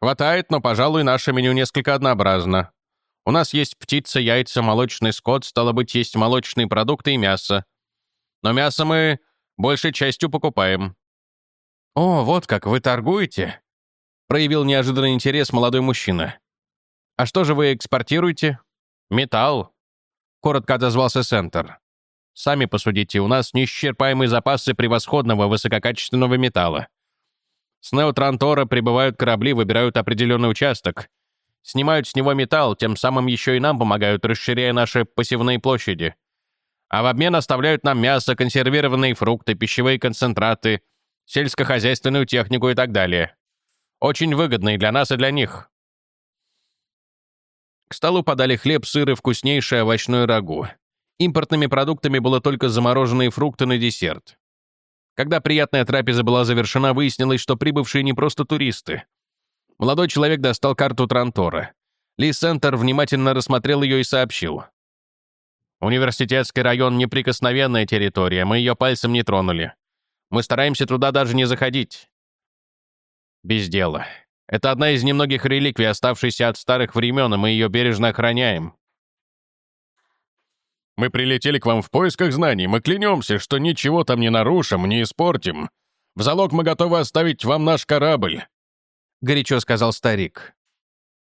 Хватает, но, пожалуй, наше меню несколько однообразно. У нас есть птица, яйца, молочный скот, стало быть, есть молочные продукты и мясо. Но мясо мы большей частью покупаем. О, вот как, вы торгуете? Проявил неожиданный интерес молодой мужчина. А что же вы экспортируете? Металл. Коротко отозвался Сентер. Сами посудите, у нас неисчерпаемые запасы превосходного высококачественного металла. С Неотрантора прибывают корабли, выбирают определенный участок, снимают с него металл, тем самым еще и нам помогают, расширяя наши посевные площади. А в обмен оставляют нам мясо, консервированные фрукты, пищевые концентраты, сельскохозяйственную технику и так далее. Очень выгодно и для нас, и для них. К столу подали хлеб, сыр и вкуснейшее овощное рагу. Импортными продуктами было только замороженные фрукты на десерт. Когда приятная трапеза была завершена, выяснилось, что прибывшие не просто туристы. Молодой человек достал карту Трантора. Ли Сентер внимательно рассмотрел ее и сообщил. «Университетский район — неприкосновенная территория, мы ее пальцем не тронули. Мы стараемся туда даже не заходить». Без дела. Это одна из немногих реликвий, оставшихся от старых времен, и мы ее бережно охраняем. Мы прилетели к вам в поисках знаний. Мы клянемся, что ничего там не нарушим, не испортим. В залог мы готовы оставить вам наш корабль», — горячо сказал старик.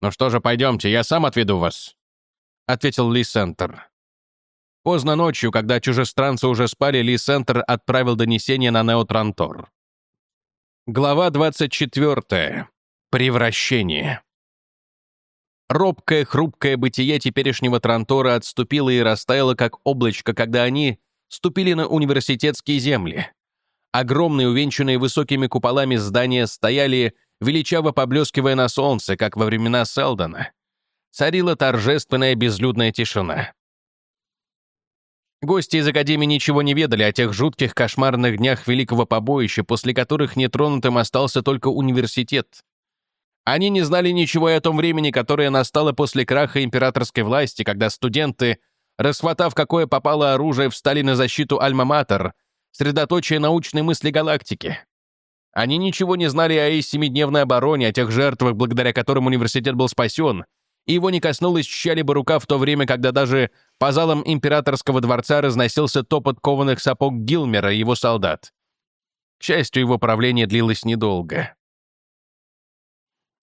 «Ну что же, пойдемте, я сам отведу вас», — ответил Ли Сентер. Поздно ночью, когда чужестранцы уже спали, Ли Сентер отправил донесение на Неотрантор. Глава 24. Превращение. Робкое, хрупкое бытие теперешнего Трантора отступило и растаяло, как облачко, когда они ступили на университетские земли. Огромные, увенчанные высокими куполами здания стояли, величаво поблескивая на солнце, как во времена Селдона. Царила торжественная безлюдная тишина. Гости из Академии ничего не ведали о тех жутких кошмарных днях Великого Побоища, после которых нетронутым остался только университет. Они не знали ничего о том времени, которое настало после краха императорской власти, когда студенты, расхватав какое попало оружие, встали на защиту Альма-Матер, средоточие научной мысли галактики. Они ничего не знали о их семидневной обороне, о тех жертвах, благодаря которым университет был спасен, и его не коснулась чья-либо рука в то время, когда даже по залам императорского дворца разносился топот кованых сапог Гилмера и его солдат. К счастью, его правление длилось недолго.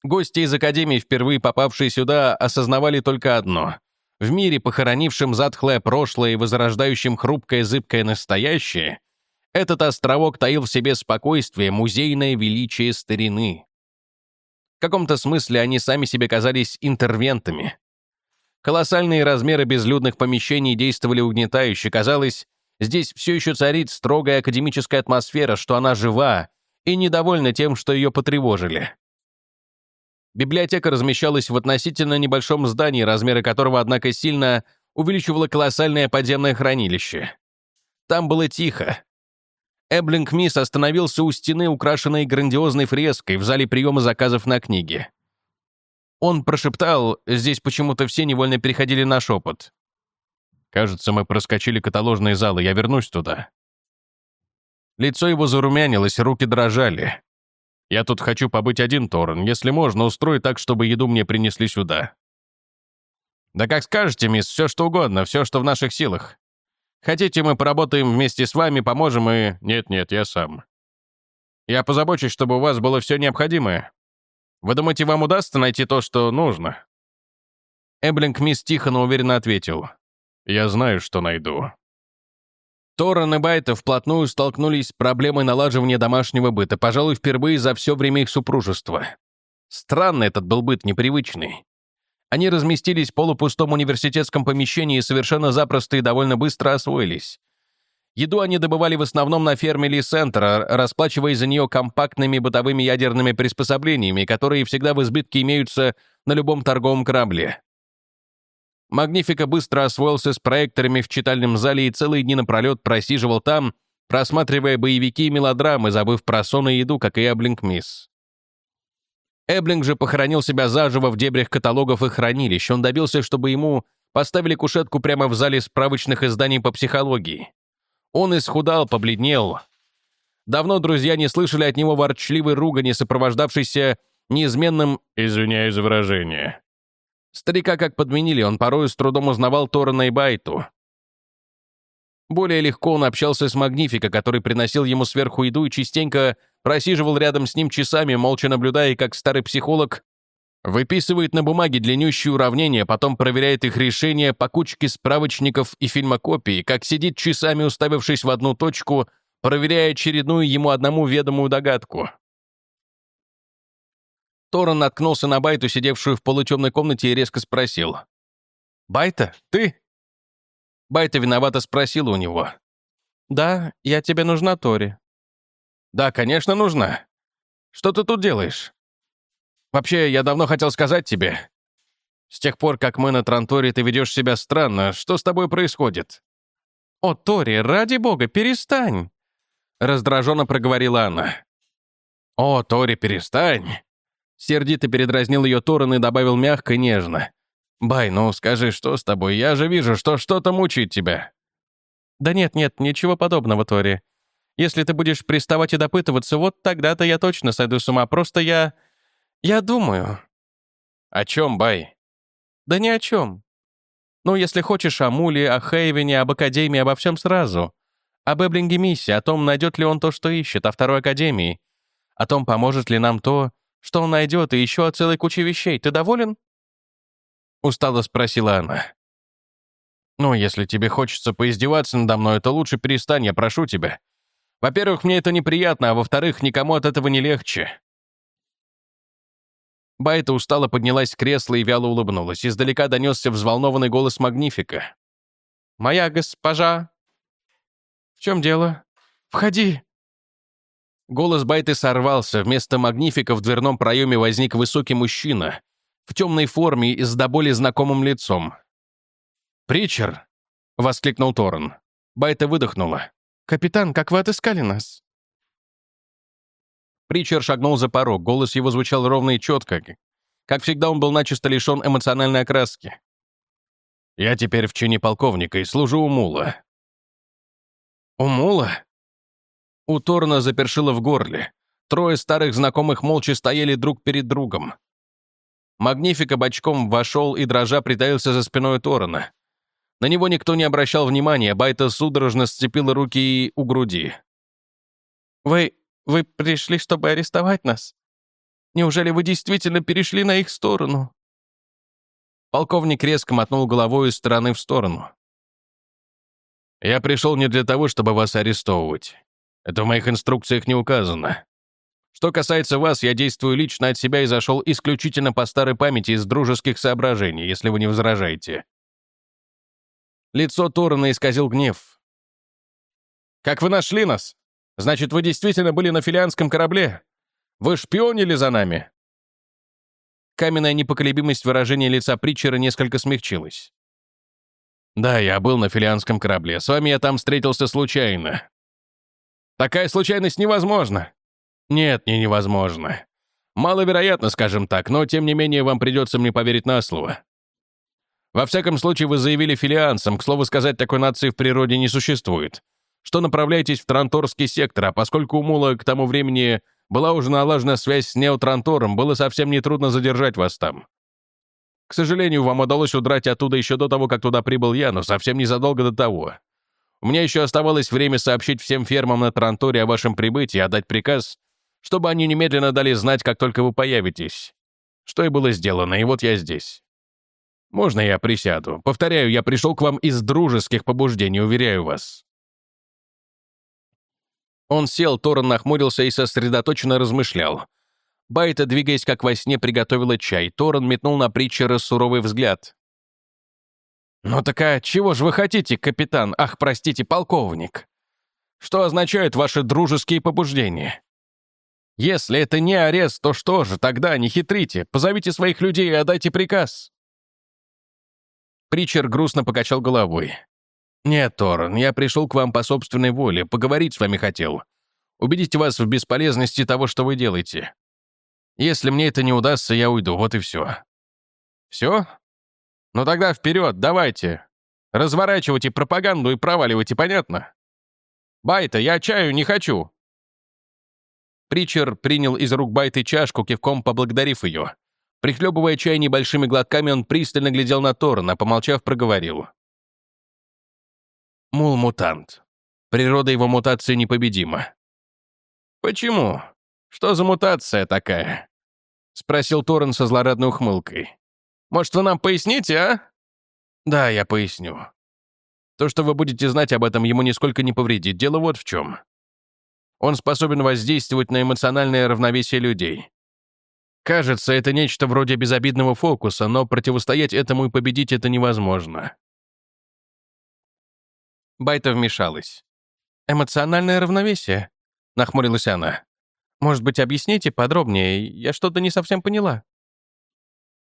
Гости из Академии, впервые попавшие сюда, осознавали только одно. В мире, похоронившем затхлое прошлое и возрождающем хрупкое зыбкое настоящее, этот островок таил в себе спокойствие, музейное величие старины. В каком-то смысле они сами себе казались интервентами. Колоссальные размеры безлюдных помещений действовали угнетающе. Казалось, здесь все еще царит строгая академическая атмосфера, что она жива и недовольна тем, что ее потревожили. Библиотека размещалась в относительно небольшом здании, размеры которого, однако, сильно увеличивало колоссальное подземное хранилище. Там было тихо. Эблинг Мисс остановился у стены, украшенной грандиозной фреской в зале приема заказов на книги. Он прошептал, здесь почему-то все невольно переходили на шепот. «Кажется, мы проскочили каталожные залы, я вернусь туда». Лицо его зарумянилось, руки дрожали. «Я тут хочу побыть один, Торрен. Если можно, устрой так, чтобы еду мне принесли сюда». «Да как скажете, мисс, все что угодно, все, что в наших силах. Хотите, мы поработаем вместе с вами, поможем и...» «Нет-нет, я сам. Я позабочусь, чтобы у вас было все необходимое. Вы думаете, вам удастся найти то, что нужно?» Эблинг мисс тихо, но уверенно ответил. «Я знаю, что найду». Торрен и Байта вплотную столкнулись с проблемой налаживания домашнего быта, пожалуй, впервые за все время их супружества. Странный этот был быт, непривычный. Они разместились в полупустом университетском помещении и совершенно запросто и довольно быстро освоились. Еду они добывали в основном на ферме Ли-Центра, расплачиваясь за нее компактными бытовыми ядерными приспособлениями, которые всегда в избытке имеются на любом торговом корабле. Магнифика быстро освоился с проекторами в читальном зале и целые дни напролет просиживал там, просматривая боевики и мелодрамы, забыв про сон и еду, как и Эблинг Мисс. Эблинг же похоронил себя заживо в дебрях каталогов и хранилищ. Он добился, чтобы ему поставили кушетку прямо в зале справочных изданий по психологии. Он исхудал, побледнел. Давно друзья не слышали от него ворчливой ругани, сопровождавшейся неизменным «извиняюсь за выражение». Старика как подменили, он порой с трудом узнавал Торана и Байту. Более легко он общался с Магнифика, который приносил ему сверху еду и частенько просиживал рядом с ним часами, молча наблюдая, как старый психолог выписывает на бумаге длиннющие уравнения, потом проверяет их решения по кучке справочников и фильмокопий, как сидит часами, уставившись в одну точку, проверяя очередную ему одному ведомую догадку. Торрен наткнулся на Байту, сидевшую в полутемной комнате, и резко спросил. «Байта, ты?» Байта виновато спросила у него. «Да, я тебе нужна, Тори». «Да, конечно, нужна. Что ты тут делаешь?» «Вообще, я давно хотел сказать тебе. С тех пор, как мы на Транторе, ты ведешь себя странно. Что с тобой происходит?» «О, Тори, ради бога, перестань!» Раздраженно проговорила она. «О, Тори, перестань!» Сердито передразнил ее Торрен и добавил мягко, нежно. «Бай, ну скажи, что с тобой? Я же вижу, что что-то мучает тебя». «Да нет-нет, ничего подобного, Тори. Если ты будешь приставать и допытываться, вот тогда-то я точно сойду с ума. Просто я... я думаю». «О чем, Бай?» «Да ни о чем. Ну, если хочешь, о Муле, о Хейвене, об Академии, обо всем сразу. Об Эблинге Миссе, о том, найдет ли он то, что ищет, о Второй Академии. О том, поможет ли нам то, что он найдет, и еще о целой куче вещей. Ты доволен?» Устало спросила она. «Ну, если тебе хочется поиздеваться надо мной, то лучше перестань, я прошу тебя. Во-первых, мне это неприятно, а во-вторых, никому от этого не легче». Байта устало поднялась с кресла и вяло улыбнулась. Издалека донесся взволнованный голос Магнифика. «Моя госпожа!» «В чем дело? Входи!» Голос Байты сорвался. Вместо Магнифика в дверном проеме возник высокий мужчина в темной форме и с до боли знакомым лицом. «Притчер!» — воскликнул Торрен. Байта выдохнула. «Капитан, как вы отыскали нас?» Притчер шагнул за порог, голос его звучал ровно и четко. Как всегда, он был начисто лишен эмоциональной окраски. «Я теперь в чине полковника и служу у Мула». «У Мула?» У Торна запершило в горле. Трое старых знакомых молча стояли друг перед другом. Магнифика бочком вошел и, дрожа, притаился за спиной Торана. На него никто не обращал внимания, Байта судорожно сцепила руки у груди. «Вы... вы пришли, чтобы арестовать нас? Неужели вы действительно перешли на их сторону?» Полковник резко мотнул головой из стороны в сторону. «Я пришел не для того, чтобы вас арестовывать. Это в моих инструкциях не указано. Что касается вас, я действую лично от себя и зашел исключительно по старой памяти из дружеских соображений, если вы не возражаете». Лицо Торрена исказил гнев. «Как вы нашли нас? Значит, вы действительно были на филианском корабле? Вы шпионили за нами?» Каменная непоколебимость выражения лица Притчера несколько смягчилась. «Да, я был на филианском корабле. С вами я там встретился случайно». «Такая случайность невозможна». «Нет, не невозможно. Маловероятно, скажем так, но тем не менее вам придется мне поверить на слово. Во всяком случае, вы заявили филианцам, к слову сказать, такой нации в природе не существует, что направляетесь в Транторский сектор, а поскольку у Мула к тому времени была уже налажена связь с Неотрантором, было совсем нетрудно задержать вас там. К сожалению, вам удалось удрать оттуда еще до того, как туда прибыл я, но совсем незадолго до того. У меня еще оставалось время сообщить всем фермам на Транторе о вашем прибытии, отдать приказ, чтобы они немедленно дали знать, как только вы появитесь. Что и было сделано, и вот я здесь. Можно я присяду? Повторяю, я пришел к вам из дружеских побуждений, уверяю вас. Он сел, Торон нахмурился и сосредоточенно размышлял. Байта, двигаясь как во сне, приготовила чай. Торон метнул на Притчера суровый взгляд. «Ну так а чего же вы хотите, капитан? Ах, простите, полковник. Что означают ваши дружеские побуждения? Если это не арест, то что же, тогда не хитрите. Позовите своих людей и отдайте приказ». Притчер грустно покачал головой. «Нет, Торрен, я пришел к вам по собственной воле, поговорить с вами хотел. Убедить вас в бесполезности того, что вы делаете. Если мне это не удастся, я уйду, вот и все». «Все? Ну тогда вперед, давайте. Разворачивайте пропаганду и проваливайте, понятно? Байта, я чаю не хочу». Притчер принял из рук Байты чашку, кивком поблагодарив ее. Прихлебывая чай небольшими глотками, он пристально глядел на Торна, помолчав, проговорил. Мул-мутант. Природа его мутации непобедима. «Почему? Что за мутация такая?» — спросил Торрен со злорадной ухмылкой. «Может, вы нам поясните, а?» «Да, я поясню. То, что вы будете знать об этом, ему нисколько не повредит. Дело вот в чем. Он способен воздействовать на эмоциональное равновесие людей. Кажется, это нечто вроде безобидного фокуса, но противостоять этому и победить это невозможно. Байта вмешалась. «Эмоциональное равновесие?» — нахмурилась она. «Может быть, объясните подробнее? Я что-то не совсем поняла».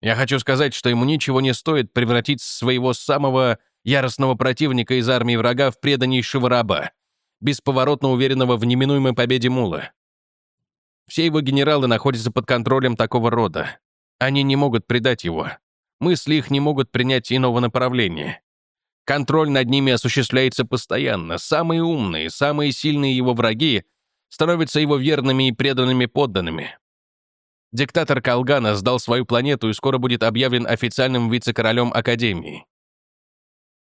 «Я хочу сказать, что ему ничего не стоит превратить своего самого яростного противника из армии врага в преданнейшего раба, бесповоротно уверенного в неминуемой победе Мула. Все его генералы находятся под контролем такого рода. Они не могут предать его. Мысли их не могут принять иного направления. Контроль над ними осуществляется постоянно. Самые умные, самые сильные его враги становятся его верными и преданными подданными. Диктатор Калгана сдал свою планету и скоро будет объявлен официальным вице-королем Академии.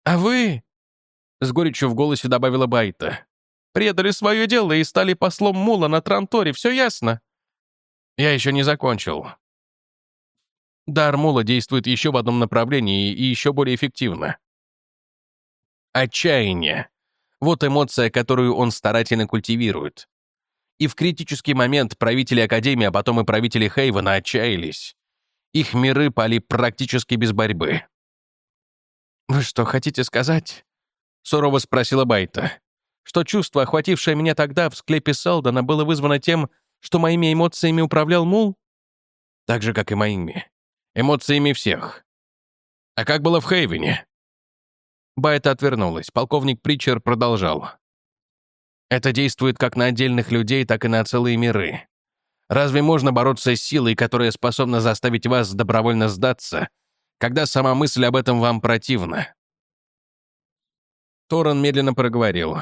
«А вы?» — с горечью в голосе добавила Байта. «Предали свое дело и стали послом Мула на Транторе, все ясно?» «Я еще не закончил», Дар Мула действует еще в одном направлении и еще более эффективно. Отчаяние. Вот эмоция, которую он старательно культивирует. И в критический момент правители Академии, а потом и правители Хейвена отчаялись. Их миры пали практически без борьбы. «Вы что, хотите сказать?» — сурово спросила Байта. «Что чувство, охватившее меня тогда в склепе Селдона, было вызвано тем, что моими эмоциями управлял Мул?» «Так же, как и моими. Эмоциями всех. А как было в Хейвене?» Байта отвернулась. Полковник Притчер продолжал. «Это действует как на отдельных людей, так и на целые миры. Разве можно бороться с силой, которая способна заставить вас добровольно сдаться, когда сама мысль об этом вам противна?» Торрен медленно проговорил.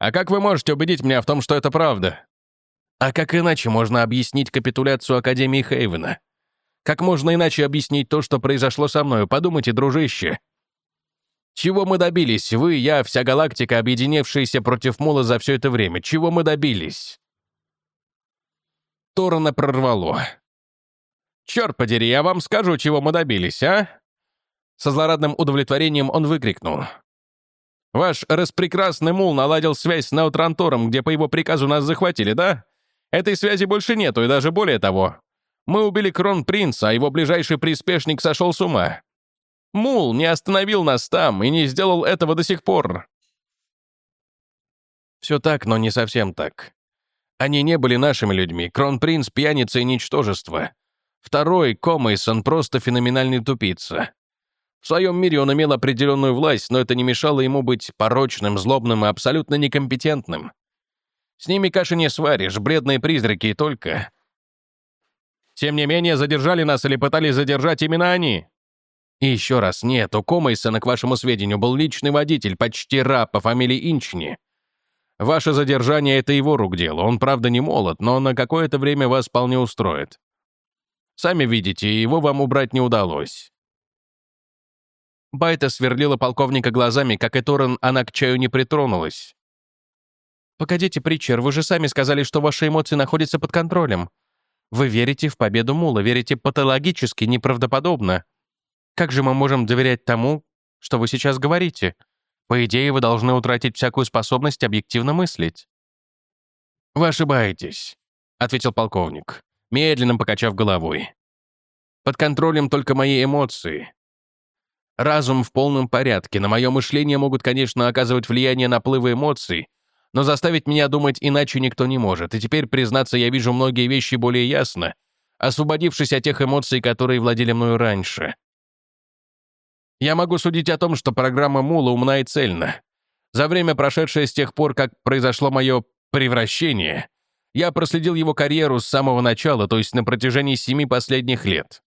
«А как вы можете убедить меня в том, что это правда?» «А как иначе можно объяснить капитуляцию Академии Хейвена? Как можно иначе объяснить то, что произошло со мною? Подумайте, дружище. Чего мы добились? Вы, я, вся галактика, объединившаяся против Мула за все это время. Чего мы добились?» Торона прорвало. «Черт подери, я вам скажу, чего мы добились, а?» Со злорадным удовлетворением он выкрикнул. «Ваш распрекрасный мул наладил связь с Наутрантором, где по его приказу нас захватили, да? Этой связи больше нету, и даже более того. Мы убили кронпринца, а его ближайший приспешник сошел с ума. Мул не остановил нас там и не сделал этого до сих пор. Все так, но не совсем так. Они не были нашими людьми. Кронпринц — пьяница и ничтожество. Второй, Комейсон, просто феноменальный тупица. В своем мире он имел определенную власть, но это не мешало ему быть порочным, злобным и абсолютно некомпетентным. С ними каши не сваришь, бредные призраки и только. Тем не менее, задержали нас или пытались задержать именно они. И еще раз, нет, у Комейсона, к вашему сведению, был личный водитель, почти раб по фамилии Инчни. Ваше задержание — это его рук дело. Он, правда, не молод, но на какое-то время вас вполне устроит. Сами видите, его вам убрать не удалось. Байта сверлила полковника глазами, как и Торрен, она к чаю не притронулась. «Погодите, Притчер, вы же сами сказали, что ваши эмоции находятся под контролем. Вы верите в победу Мула, верите патологически, неправдоподобно. Как же мы можем доверять тому, что вы сейчас говорите? По идее, вы должны утратить всякую способность объективно мыслить». «Вы ошибаетесь», — ответил полковник, медленно покачав головой. «Под контролем только мои эмоции. Разум в полном порядке, на мое мышление могут, конечно, оказывать влияние наплывы эмоций, но заставить меня думать иначе никто не может, и теперь, признаться, я вижу многие вещи более ясно, освободившись от тех эмоций, которые владели мною раньше. Я могу судить о том, что программа Мула умна и цельна. За время, прошедшее с тех пор, как произошло мое превращение, я проследил его карьеру с самого начала, то есть на протяжении семи последних лет.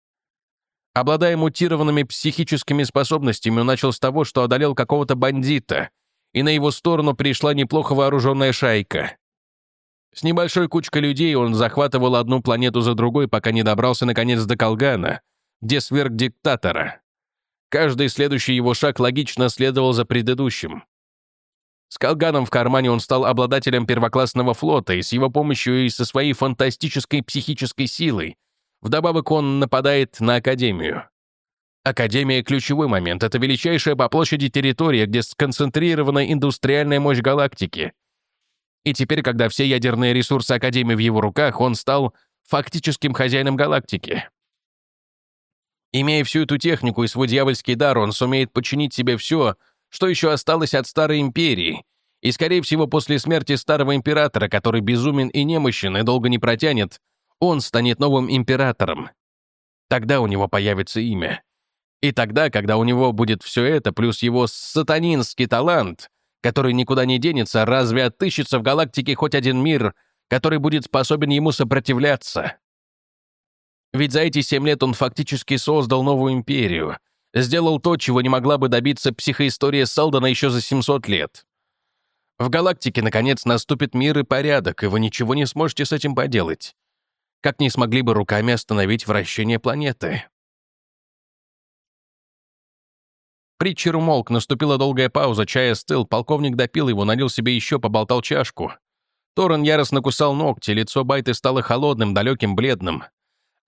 Обладая мутированными психическими способностями, он начал с того, что одолел какого-то бандита, и на его сторону пришла неплохо вооруженная шайка. С небольшой кучкой людей он захватывал одну планету за другой, пока не добрался наконец до Колгана, где сверг диктатора. Каждый следующий его шаг логично следовал за предыдущим. С Колганом в кармане он стал обладателем первоклассного флота, и с его помощью и со своей фантастической психической силой Вдобавок он нападает на Академию. Академия — ключевой момент. Это величайшая по площади территория, где сконцентрирована индустриальная мощь галактики. И теперь, когда все ядерные ресурсы Академии в его руках, он стал фактическим хозяином галактики. Имея всю эту технику и свой дьявольский дар, он сумеет подчинить себе все, что еще осталось от Старой Империи, и, скорее всего, после смерти Старого Императора, который безумен и немощен и долго не протянет, он станет новым императором. Тогда у него появится имя. И тогда, когда у него будет все это, плюс его сатанинский талант, который никуда не денется, разве отыщется в галактике хоть один мир, который будет способен ему сопротивляться? Ведь за эти семь лет он фактически создал новую империю, сделал то, чего не могла бы добиться психоистория Салдана еще за 700 лет. В галактике, наконец, наступит мир и порядок, и вы ничего не сможете с этим поделать как не смогли бы руками остановить вращение планеты. Притчер умолк, наступила долгая пауза, чай остыл, полковник допил его, налил себе еще, поболтал чашку. Торрен яростно кусал ногти, лицо Байты стало холодным, далеким, бледным.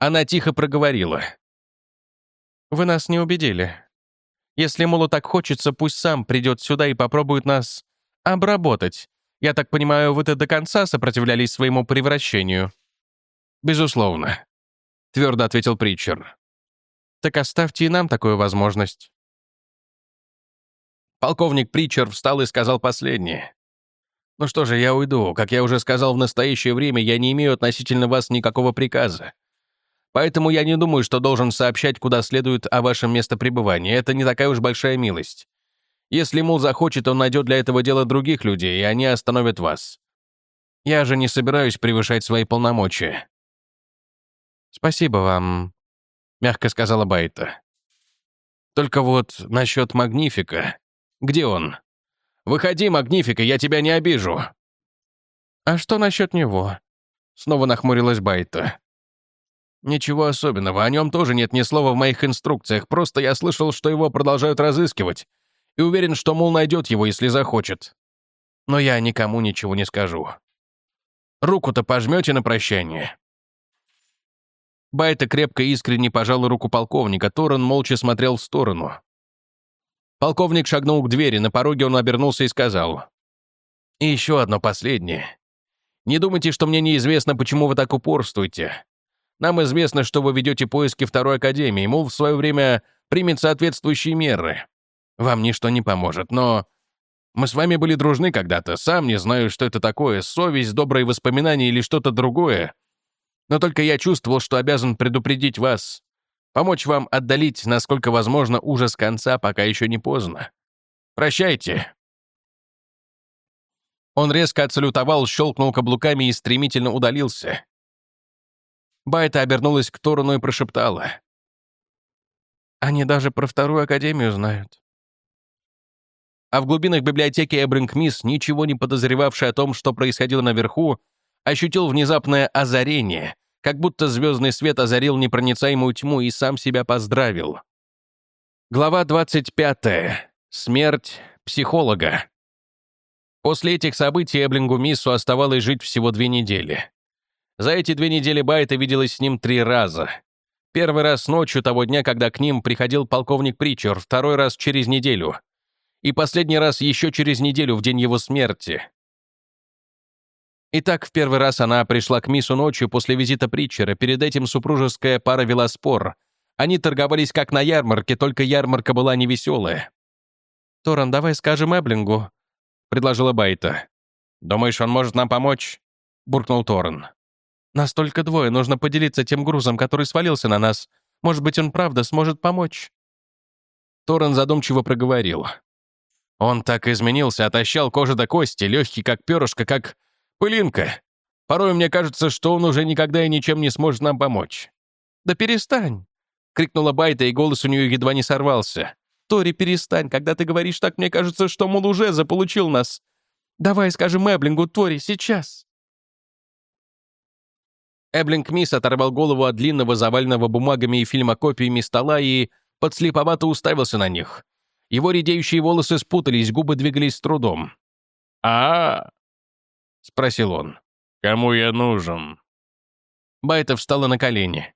Она тихо проговорила. «Вы нас не убедили. Если Мулу так хочется, пусть сам придет сюда и попробует нас обработать. Я так понимаю, вы-то до конца сопротивлялись своему превращению». «Безусловно», — твердо ответил Притчер. «Так оставьте и нам такую возможность». Полковник Притчер встал и сказал последнее. «Ну что же, я уйду. Как я уже сказал, в настоящее время я не имею относительно вас никакого приказа. Поэтому я не думаю, что должен сообщать, куда следует о вашем местопребывании. Это не такая уж большая милость. Если Мул захочет, он найдет для этого дела других людей, и они остановят вас. Я же не собираюсь превышать свои полномочия. «Спасибо вам», — мягко сказала Байта. «Только вот насчет Магнифика. Где он? Выходи, Магнифика, я тебя не обижу». «А что насчет него?» Снова нахмурилась Байта. «Ничего особенного, о нем тоже нет ни слова в моих инструкциях, просто я слышал, что его продолжают разыскивать, и уверен, что, мол, найдет его, если захочет. Но я никому ничего не скажу. Руку-то пожмете на прощание?» Байта крепко и искренне пожал руку полковника, Торрен молча смотрел в сторону. Полковник шагнул к двери, на пороге он обернулся и сказал. «И еще одно последнее. Не думайте, что мне неизвестно, почему вы так упорствуете. Нам известно, что вы ведете поиски Второй Академии, мол, в свое время примет соответствующие меры. Вам ничто не поможет, но... Мы с вами были дружны когда-то, сам не знаю, что это такое, совесть, добрые воспоминания или что-то другое. Но только я чувствовал, что обязан предупредить вас, помочь вам отдалить, насколько возможно, ужас конца, пока еще не поздно. Прощайте. Он резко отсалютовал, щелкнул каблуками и стремительно удалился. Байта обернулась к Торону и прошептала. «Они даже про вторую академию знают». А в глубинах библиотеки Эбринг Мисс, ничего не подозревавший о том, что происходило наверху, ощутил внезапное озарение, как будто звездный свет озарил непроницаемую тьму и сам себя поздравил. Глава 25. Смерть психолога. После этих событий Эблингу Миссу оставалось жить всего две недели. За эти две недели Байта виделась с ним три раза. Первый раз ночью того дня, когда к ним приходил полковник Причер, второй раз через неделю. И последний раз еще через неделю, в день его смерти. Итак, в первый раз она пришла к Миссу ночью после визита Притчера. Перед этим супружеская пара вела спор. Они торговались как на ярмарке, только ярмарка была невеселая. «Торан, давай скажем Эблингу», — предложила Байта. «Думаешь, он может нам помочь?» — буркнул Торан. Нас только двое, нужно поделиться тем грузом, который свалился на нас. Может быть, он правда сможет помочь?» Торрен задумчиво проговорил. Он так изменился, отощал кожа до кости, легкий как перышко, как пылинка. Порой мне кажется, что он уже никогда и ничем не сможет нам помочь. «Да перестань!» — крикнула Байта, и голос у нее едва не сорвался. «Тори, перестань, когда ты говоришь так, мне кажется, что, мол, уже заполучил нас. Давай скажем Эблингу, Тори, сейчас!» Эблинг Мисс оторвал голову от длинного заваленного бумагами и фильмокопиями стола и подслеповато уставился на них. Его редеющие волосы спутались, губы двигались с трудом. а, спросил он. «Кому я нужен?» Байта встала на колени.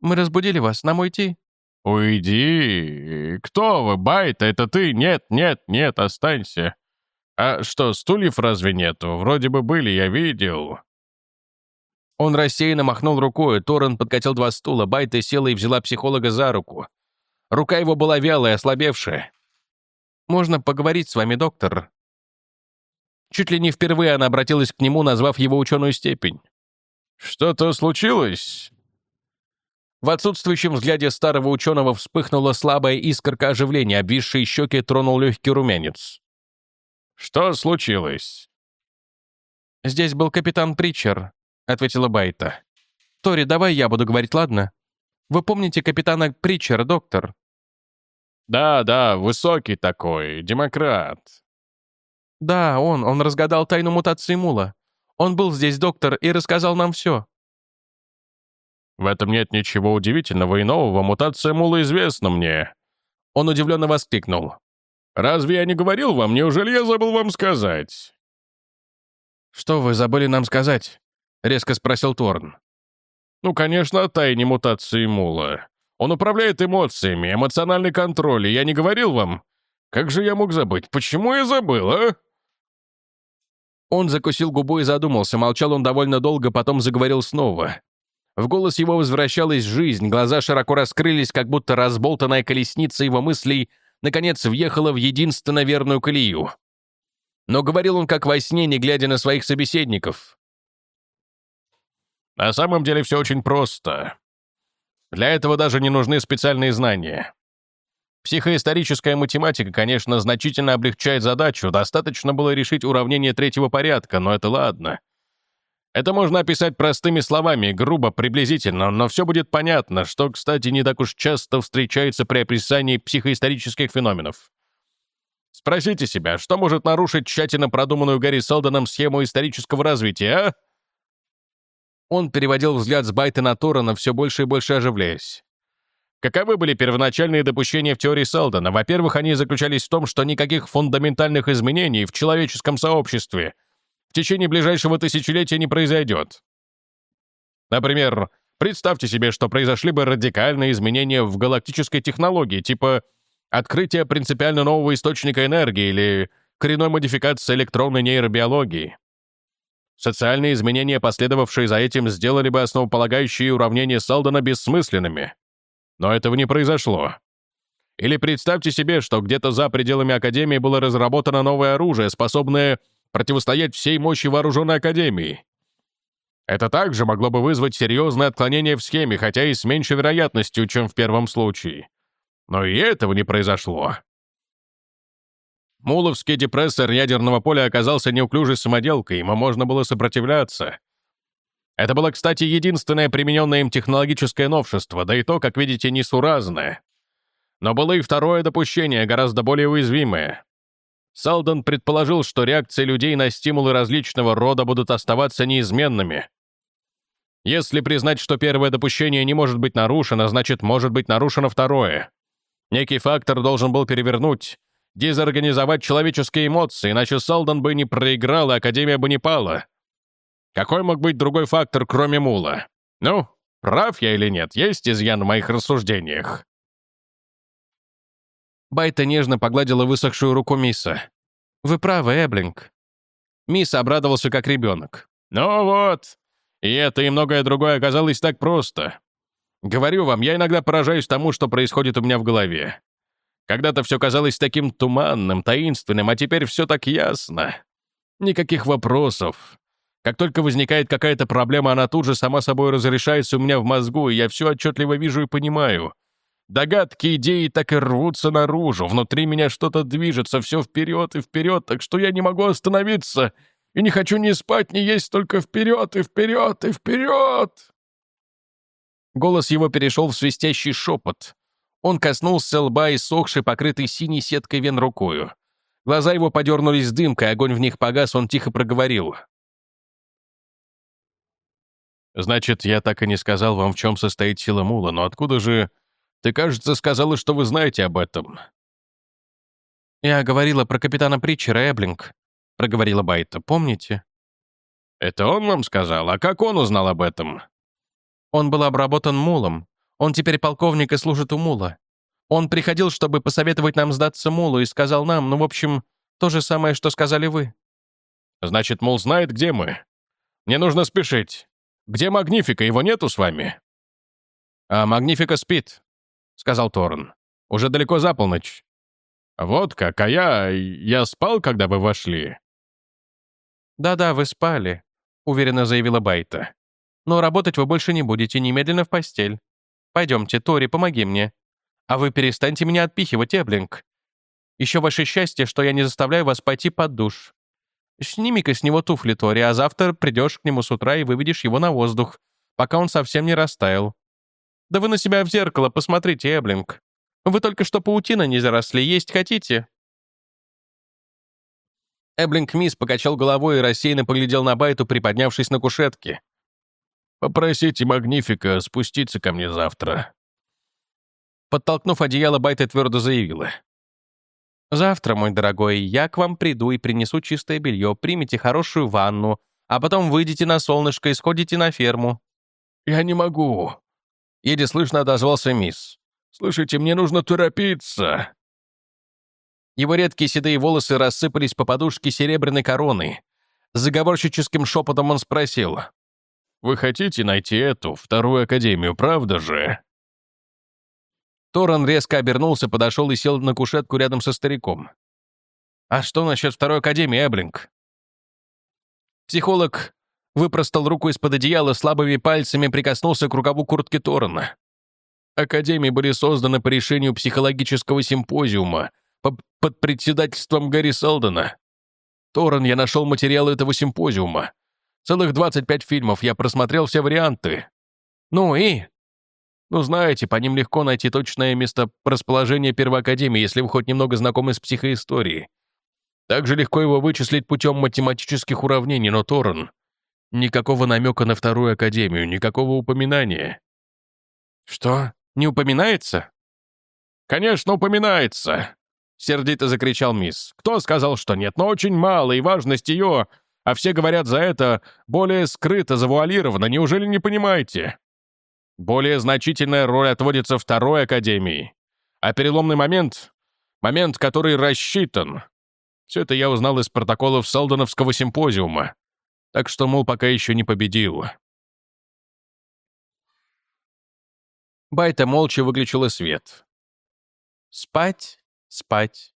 «Мы разбудили вас, нам уйти?» «Уйди! Кто вы, Байта? Это ты? Нет, нет, нет, останься. А что, стульев разве нету? Вроде бы были, я видел». Он рассеянно махнул рукой, Торрен подкатил два стула, Байта села и взяла психолога за руку. Рука его была вялая, ослабевшая. «Можно поговорить с вами, доктор?» Чуть ли не впервые она обратилась к нему, назвав его ученую степень. «Что-то случилось?» В отсутствующем взгляде старого ученого вспыхнула слабая искорка оживления, обвисшие щеки тронул легкий румянец. «Что случилось?» «Здесь был капитан Притчер», — ответила Байта. «Тори, давай я буду говорить, ладно? Вы помните капитана Притчера, доктор?» «Да, да, высокий такой, демократ». «Да, он, он разгадал тайну мутации Мула. Он был здесь, доктор, и рассказал нам все». «В этом нет ничего удивительного и нового, мутация Мула известна мне». Он удивленно воскликнул. «Разве я не говорил вам? Неужели я забыл вам сказать?» «Что вы забыли нам сказать?» — резко спросил Торн. «Ну, конечно, о тайне мутации Мула. Он управляет эмоциями, эмоциональный контроль, и я не говорил вам. Как же я мог забыть? Почему я забыл, а?» Он закусил губу и задумался, молчал он довольно долго, потом заговорил снова. В голос его возвращалась жизнь, глаза широко раскрылись, как будто разболтанная колесница его мыслей наконец въехала в единственно верную колею. Но говорил он как во сне, не глядя на своих собеседников. На самом деле все очень просто. Для этого даже не нужны специальные знания. Психоисторическая математика, конечно, значительно облегчает задачу, достаточно было решить уравнение третьего порядка, но это ладно. Это можно описать простыми словами, грубо, приблизительно, но все будет понятно, что, кстати, не так уж часто встречается при описании психоисторических феноменов. Спросите себя, что может нарушить тщательно продуманную Гарри Селдоном схему исторического развития, а? Он переводил взгляд с Байта на Торана, все больше и больше оживляясь. Каковы были первоначальные допущения в теории Селдона? Во-первых, они заключались в том, что никаких фундаментальных изменений в человеческом сообществе в течение ближайшего тысячелетия не произойдет. Например, представьте себе, что произошли бы радикальные изменения в галактической технологии, типа открытия принципиально нового источника энергии или коренной модификации электронной нейробиологии. Социальные изменения, последовавшие за этим, сделали бы основополагающие уравнения Салдена бессмысленными. Но этого не произошло. Или представьте себе, что где-то за пределами Академии было разработано новое оружие, способное противостоять всей мощи вооруженной Академии. Это также могло бы вызвать серьезное отклонение в схеме, хотя и с меньшей вероятностью, чем в первом случае. Но и этого не произошло. Муловский депрессор ядерного поля оказался неуклюжей самоделкой, ему можно было сопротивляться. Это было, кстати, единственное примененное им технологическое новшество, да и то, как видите, несуразное. Но было и второе допущение, гораздо более уязвимое. Салден предположил, что реакции людей на стимулы различного рода будут оставаться неизменными. Если признать, что первое допущение не может быть нарушено, значит, может быть нарушено второе. Некий фактор должен был перевернуть, дезорганизовать человеческие эмоции, иначе Салден бы не проиграл, и Академия бы не пала. Какой мог быть другой фактор, кроме Мула? Ну, прав я или нет, есть изъян в моих рассуждениях. Байта нежно погладила высохшую руку Мисса. «Вы правы, Эблинг». Мисс обрадовался как ребенок. «Ну вот, и это и многое другое оказалось так просто. Говорю вам, я иногда поражаюсь тому, что происходит у меня в голове. Когда-то все казалось таким туманным, таинственным, а теперь все так ясно. Никаких вопросов. Как только возникает какая-то проблема, она тут же сама собой разрешается у меня в мозгу, и я все отчетливо вижу и понимаю. Догадки, идеи так и рвутся наружу. Внутри меня что-то движется все вперед и вперед, так что я не могу остановиться. И не хочу ни спать, ни есть, только вперед и вперед и вперед!» Голос его перешел в свистящий шепот. Он коснулся лба, иссохшей, покрытой синей сеткой вен рукою. Глаза его подернулись дымкой, огонь в них погас, он тихо проговорил. «Значит, я так и не сказал вам, в чем состоит сила мула, но откуда же ты, кажется, сказала, что вы знаете об этом». «Я говорила про капитана Притчера, Эблинг», — проговорила Байта. «Помните?» «Это он вам сказал? А как он узнал об этом?» «Он был обработан мулом. Он теперь полковник и служит у мула. Он приходил, чтобы посоветовать нам сдаться мулу, и сказал нам, ну, в общем, то же самое, что сказали вы». «Значит, мул знает, где мы. Мне нужно спешить. Где Магнифика? Его нету с вами?» «А Магнифика спит сказал Торн. «Уже далеко за полночь». «Вот как, а я... я спал, когда вы вошли?» «Да-да, вы спали», — уверенно заявила Байта. «Но работать вы больше не будете, немедленно в постель. Пойдемте, Тори, помоги мне. А вы перестаньте меня отпихивать, Эблинг. Еще ваше счастье, что я не заставляю вас пойти под душ. Сними-ка с него туфли, Тори, а завтра придешь к нему с утра и выведешь его на воздух, пока он совсем не растаял. Да вы на себя в зеркало посмотрите, Эблинг. Вы только что паутина не заросли, есть хотите?» Эблинг Мисс покачал головой и рассеянно поглядел на Байту, приподнявшись на кушетке. «Попросите Магнифика спуститься ко мне завтра». Подтолкнув одеяло, Байта твердо заявила. «Завтра, мой дорогой, я к вам приду и принесу чистое белье, примите хорошую ванну, а потом выйдете на солнышко и сходите на ферму». «Я не могу», Еле слышно отозвался мисс. «Слышите, мне нужно торопиться!» Его редкие седые волосы рассыпались по подушке серебряной короны. Заговорщическим шепотом он спросил. «Вы хотите найти эту, вторую академию, правда же?» Торрен резко обернулся, подошел и сел на кушетку рядом со стариком. «А что насчет второй академии, Эблинг?» Психолог выпростал руку из-под одеяла, слабыми пальцами прикоснулся к рукаву куртки Торрена. Академии были созданы по решению психологического симпозиума под председательством Гарри Селдона. Торрен, я нашел материалы этого симпозиума. Целых 25 фильмов, я просмотрел все варианты. Ну и? Ну, знаете, по ним легко найти точное место расположения Первой Академии, если вы хоть немного знакомы с психоисторией. Также легко его вычислить путем математических уравнений, но Торрен... Никакого намека на вторую академию, никакого упоминания. Что, не упоминается? Конечно, упоминается, сердито закричал мисс. Кто сказал, что нет? Но очень мало, и важность ее, а все говорят за это, более скрыто, завуалировано. Неужели не понимаете? Более значительная роль отводится второй академии. А переломный момент — момент, который рассчитан. Все это я узнал из протоколов Салдоновского симпозиума. Так что, мол, пока еще не победил. Байта молча выключила свет. Спать, спать.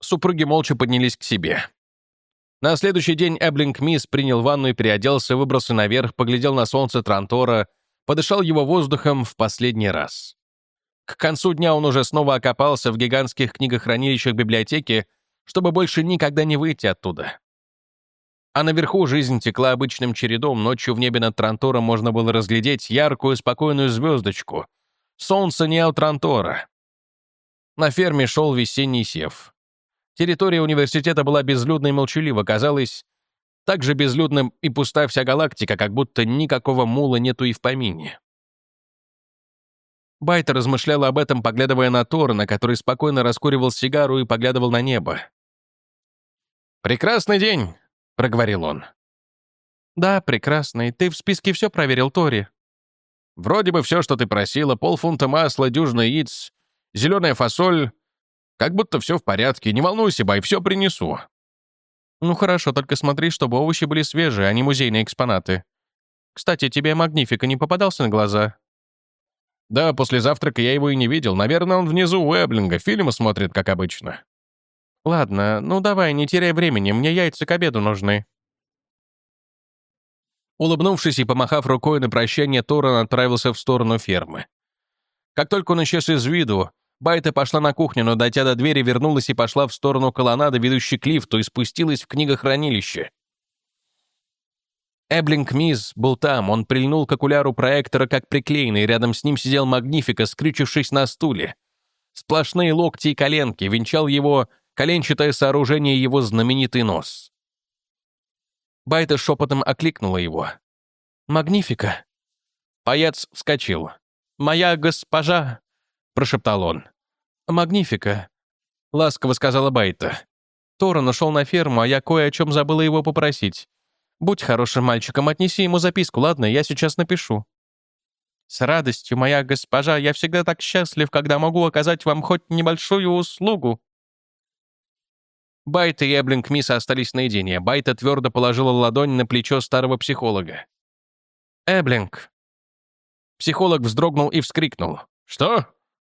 Супруги молча поднялись к себе. На следующий день Эблинг Мисс принял ванну и переоделся, выбрался наверх, поглядел на солнце Трантора, подышал его воздухом в последний раз. К концу дня он уже снова окопался в гигантских книгохранилищах библиотеки, чтобы больше никогда не выйти оттуда. А наверху жизнь текла обычным чередом, ночью в небе над Трантором можно было разглядеть яркую спокойную звездочку. Солнце не от Трантора. На ферме шел весенний сев. Территория университета была безлюдна и молчалива, казалось, так же безлюдным и пуста вся галактика, как будто никакого мула нету и в помине. Байта размышляла об этом, поглядывая на Торна, который спокойно раскуривал сигару и поглядывал на небо. «Прекрасный день!» — проговорил он. «Да, прекрасный. Ты в списке все проверил, Тори?» «Вроде бы все, что ты просила, полфунта масла, дюжина яиц, зеленая фасоль. Как будто все в порядке. Не волнуйся, Бай, все принесу». «Ну хорошо, только смотри, чтобы овощи были свежие, а не музейные экспонаты. Кстати, тебе Магнифика не попадался на глаза?» «Да, после завтрака я его и не видел. Наверное, он внизу у Эблинга. Фильмы смотрит, как обычно». «Ладно, ну давай, не теряй времени, мне яйца к обеду нужны». Улыбнувшись и помахав рукой на прощание, Торан отправился в сторону фермы. Как только он исчез из виду, Байта пошла на кухню, но, дойдя до двери, вернулась и пошла в сторону колоннады, ведущей к лифту, и спустилась в книгохранилище. Эблинг Миз был там, он прильнул к окуляру проектора как приклеенный, рядом с ним сидел Магнифика, скрючившись на стуле. Сплошные локти и коленки, венчал его коленчатое сооружение его знаменитый нос. Байта шепотом окликнула его. «Магнифика!» Паяц вскочил. «Моя госпожа!» — прошептал он. «Магнифика!» — ласково сказала Байта. Тора нашел на ферму, а я кое о чем забыла его попросить. Будь хорошим мальчиком, отнеси ему записку, ладно? Я сейчас напишу. С радостью, моя госпожа, я всегда так счастлив, когда могу оказать вам хоть небольшую услугу. Байт и Эблинг Мисс остались наедине. Байта твердо положила ладонь на плечо старого психолога. «Эблинг». Психолог вздрогнул и вскрикнул. «Что?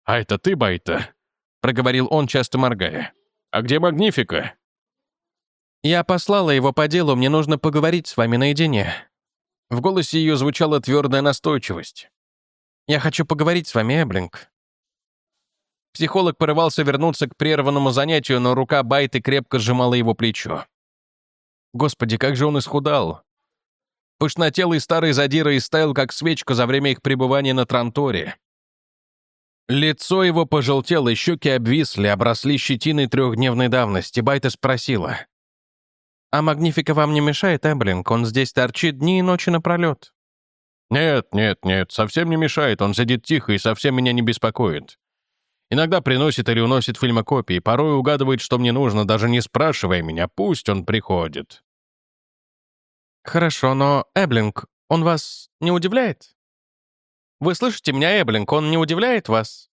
А это ты, Байта?» проговорил он, часто моргая. «А где Магнифика?» «Я послала его по делу, мне нужно поговорить с вами наедине». В голосе ее звучала твердая настойчивость. «Я хочу поговорить с вами, Эблинг. Психолог порывался вернуться к прерванному занятию, но рука Байты крепко сжимала его плечо. Господи, как же он исхудал. Пышнотелый старый задира истаял, как свечка за время их пребывания на Транторе. Лицо его пожелтело, щеки обвисли, обросли щетиной трехдневной давности. Байта спросила. «А Магнифика вам не мешает, Эблинг? Он здесь торчит дни и ночи напролет». «Нет, нет, нет, совсем не мешает. Он сидит тихо и совсем меня не беспокоит. Иногда приносит или уносит фильмокопии, порой угадывает, что мне нужно, даже не спрашивая меня, пусть он приходит. Хорошо, но Эблинг, он вас не удивляет? Вы слышите меня, Эблинг, он не удивляет вас?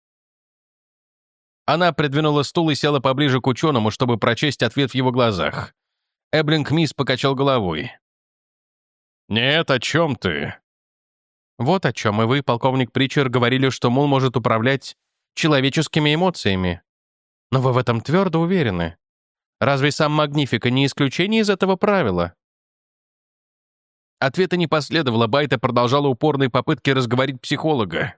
Она придвинула стул и села поближе к ученому, чтобы прочесть ответ в его глазах. Эблинг Мисс покачал головой. «Нет, о чем ты?» «Вот о чем, и вы, полковник Притчер, говорили, что Мул может управлять человеческими эмоциями. Но вы в этом твердо уверены. Разве сам Магнифика не исключение из этого правила? Ответа не последовало, Байта продолжала упорные попытки разговорить психолога.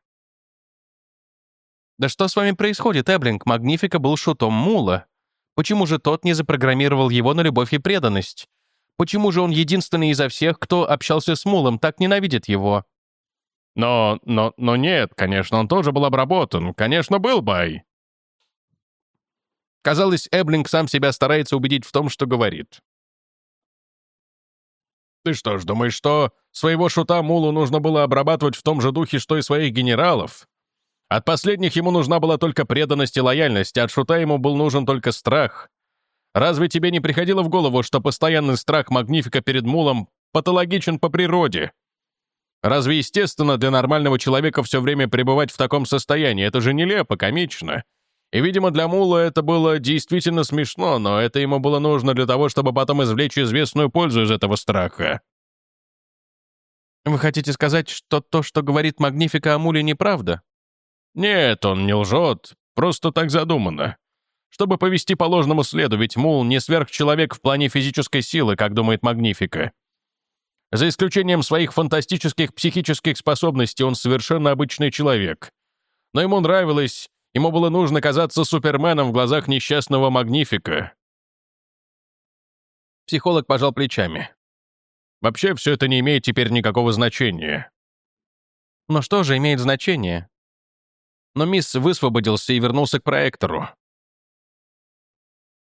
«Да что с вами происходит, Эблинг? Магнифика был шутом Мула. Почему же тот не запрограммировал его на любовь и преданность? Почему же он единственный изо всех, кто общался с Мулом, так ненавидит его? Но, но, но нет, конечно, он тоже был обработан. Конечно, был Бай. Казалось, Эблинг сам себя старается убедить в том, что говорит. Ты что ж, думаешь, что своего шута Мулу нужно было обрабатывать в том же духе, что и своих генералов? От последних ему нужна была только преданность и лояльность, а от шута ему был нужен только страх. Разве тебе не приходило в голову, что постоянный страх Магнифика перед Мулом патологичен по природе? Разве естественно для нормального человека все время пребывать в таком состоянии? Это же нелепо, комично. И, видимо, для Мула это было действительно смешно, но это ему было нужно для того, чтобы потом извлечь известную пользу из этого страха. Вы хотите сказать, что то, что говорит Магнифика о Муле, неправда? Нет, он не лжет, просто так задумано. Чтобы повести по ложному следу, ведь Мул не сверхчеловек в плане физической силы, как думает Магнифика. За исключением своих фантастических психических способностей, он совершенно обычный человек. Но ему нравилось, ему было нужно казаться суперменом в глазах несчастного Магнифика. Психолог пожал плечами. Вообще, все это не имеет теперь никакого значения. Но что же имеет значение? Но мисс высвободился и вернулся к проектору.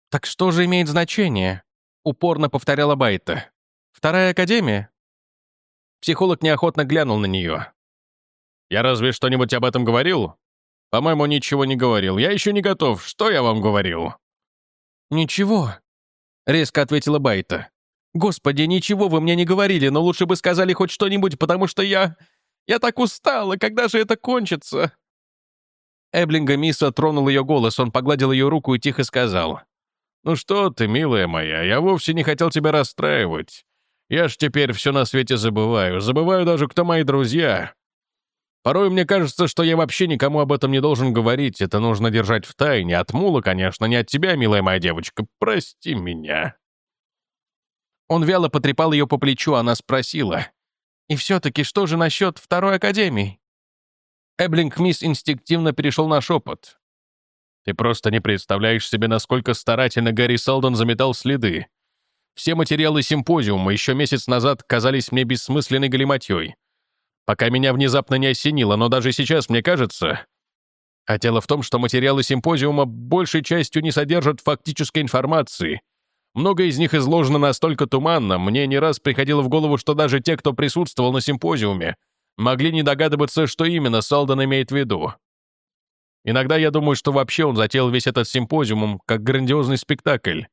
«Так что же имеет значение?» — упорно повторяла Байта. «Вторая академия?» Психолог неохотно глянул на нее. «Я разве что-нибудь об этом говорил? По-моему, ничего не говорил. Я еще не готов. Что я вам говорил?» «Ничего», — резко ответила Байта. «Господи, ничего вы мне не говорили, но лучше бы сказали хоть что-нибудь, потому что я... Я так устала, когда же это кончится?» Эблинга Мисса тронул ее голос, он погладил ее руку и тихо сказал. «Ну что ты, милая моя, я вовсе не хотел тебя расстраивать. Я ж теперь все на свете забываю, забываю даже, кто мои друзья. Порой мне кажется, что я вообще никому об этом не должен говорить, это нужно держать в тайне, от мула, конечно, не от тебя, милая моя девочка, прости меня». Он вяло потрепал ее по плечу, она спросила. «И все-таки что же насчет второй академии?» Эблинг Мисс инстинктивно перешел на шепот. «Ты просто не представляешь себе, насколько старательно Гарри Салдон заметал следы. Все материалы симпозиума еще месяц назад казались мне бессмысленной галиматьей. Пока меня внезапно не осенило, но даже сейчас мне кажется... А дело в том, что материалы симпозиума большей частью не содержат фактической информации. Много из них изложено настолько туманно, мне не раз приходило в голову, что даже те, кто присутствовал на симпозиуме, могли не догадываться, что именно Салдон имеет в виду. Иногда я думаю, что вообще он затеял весь этот симпозиум как грандиозный спектакль,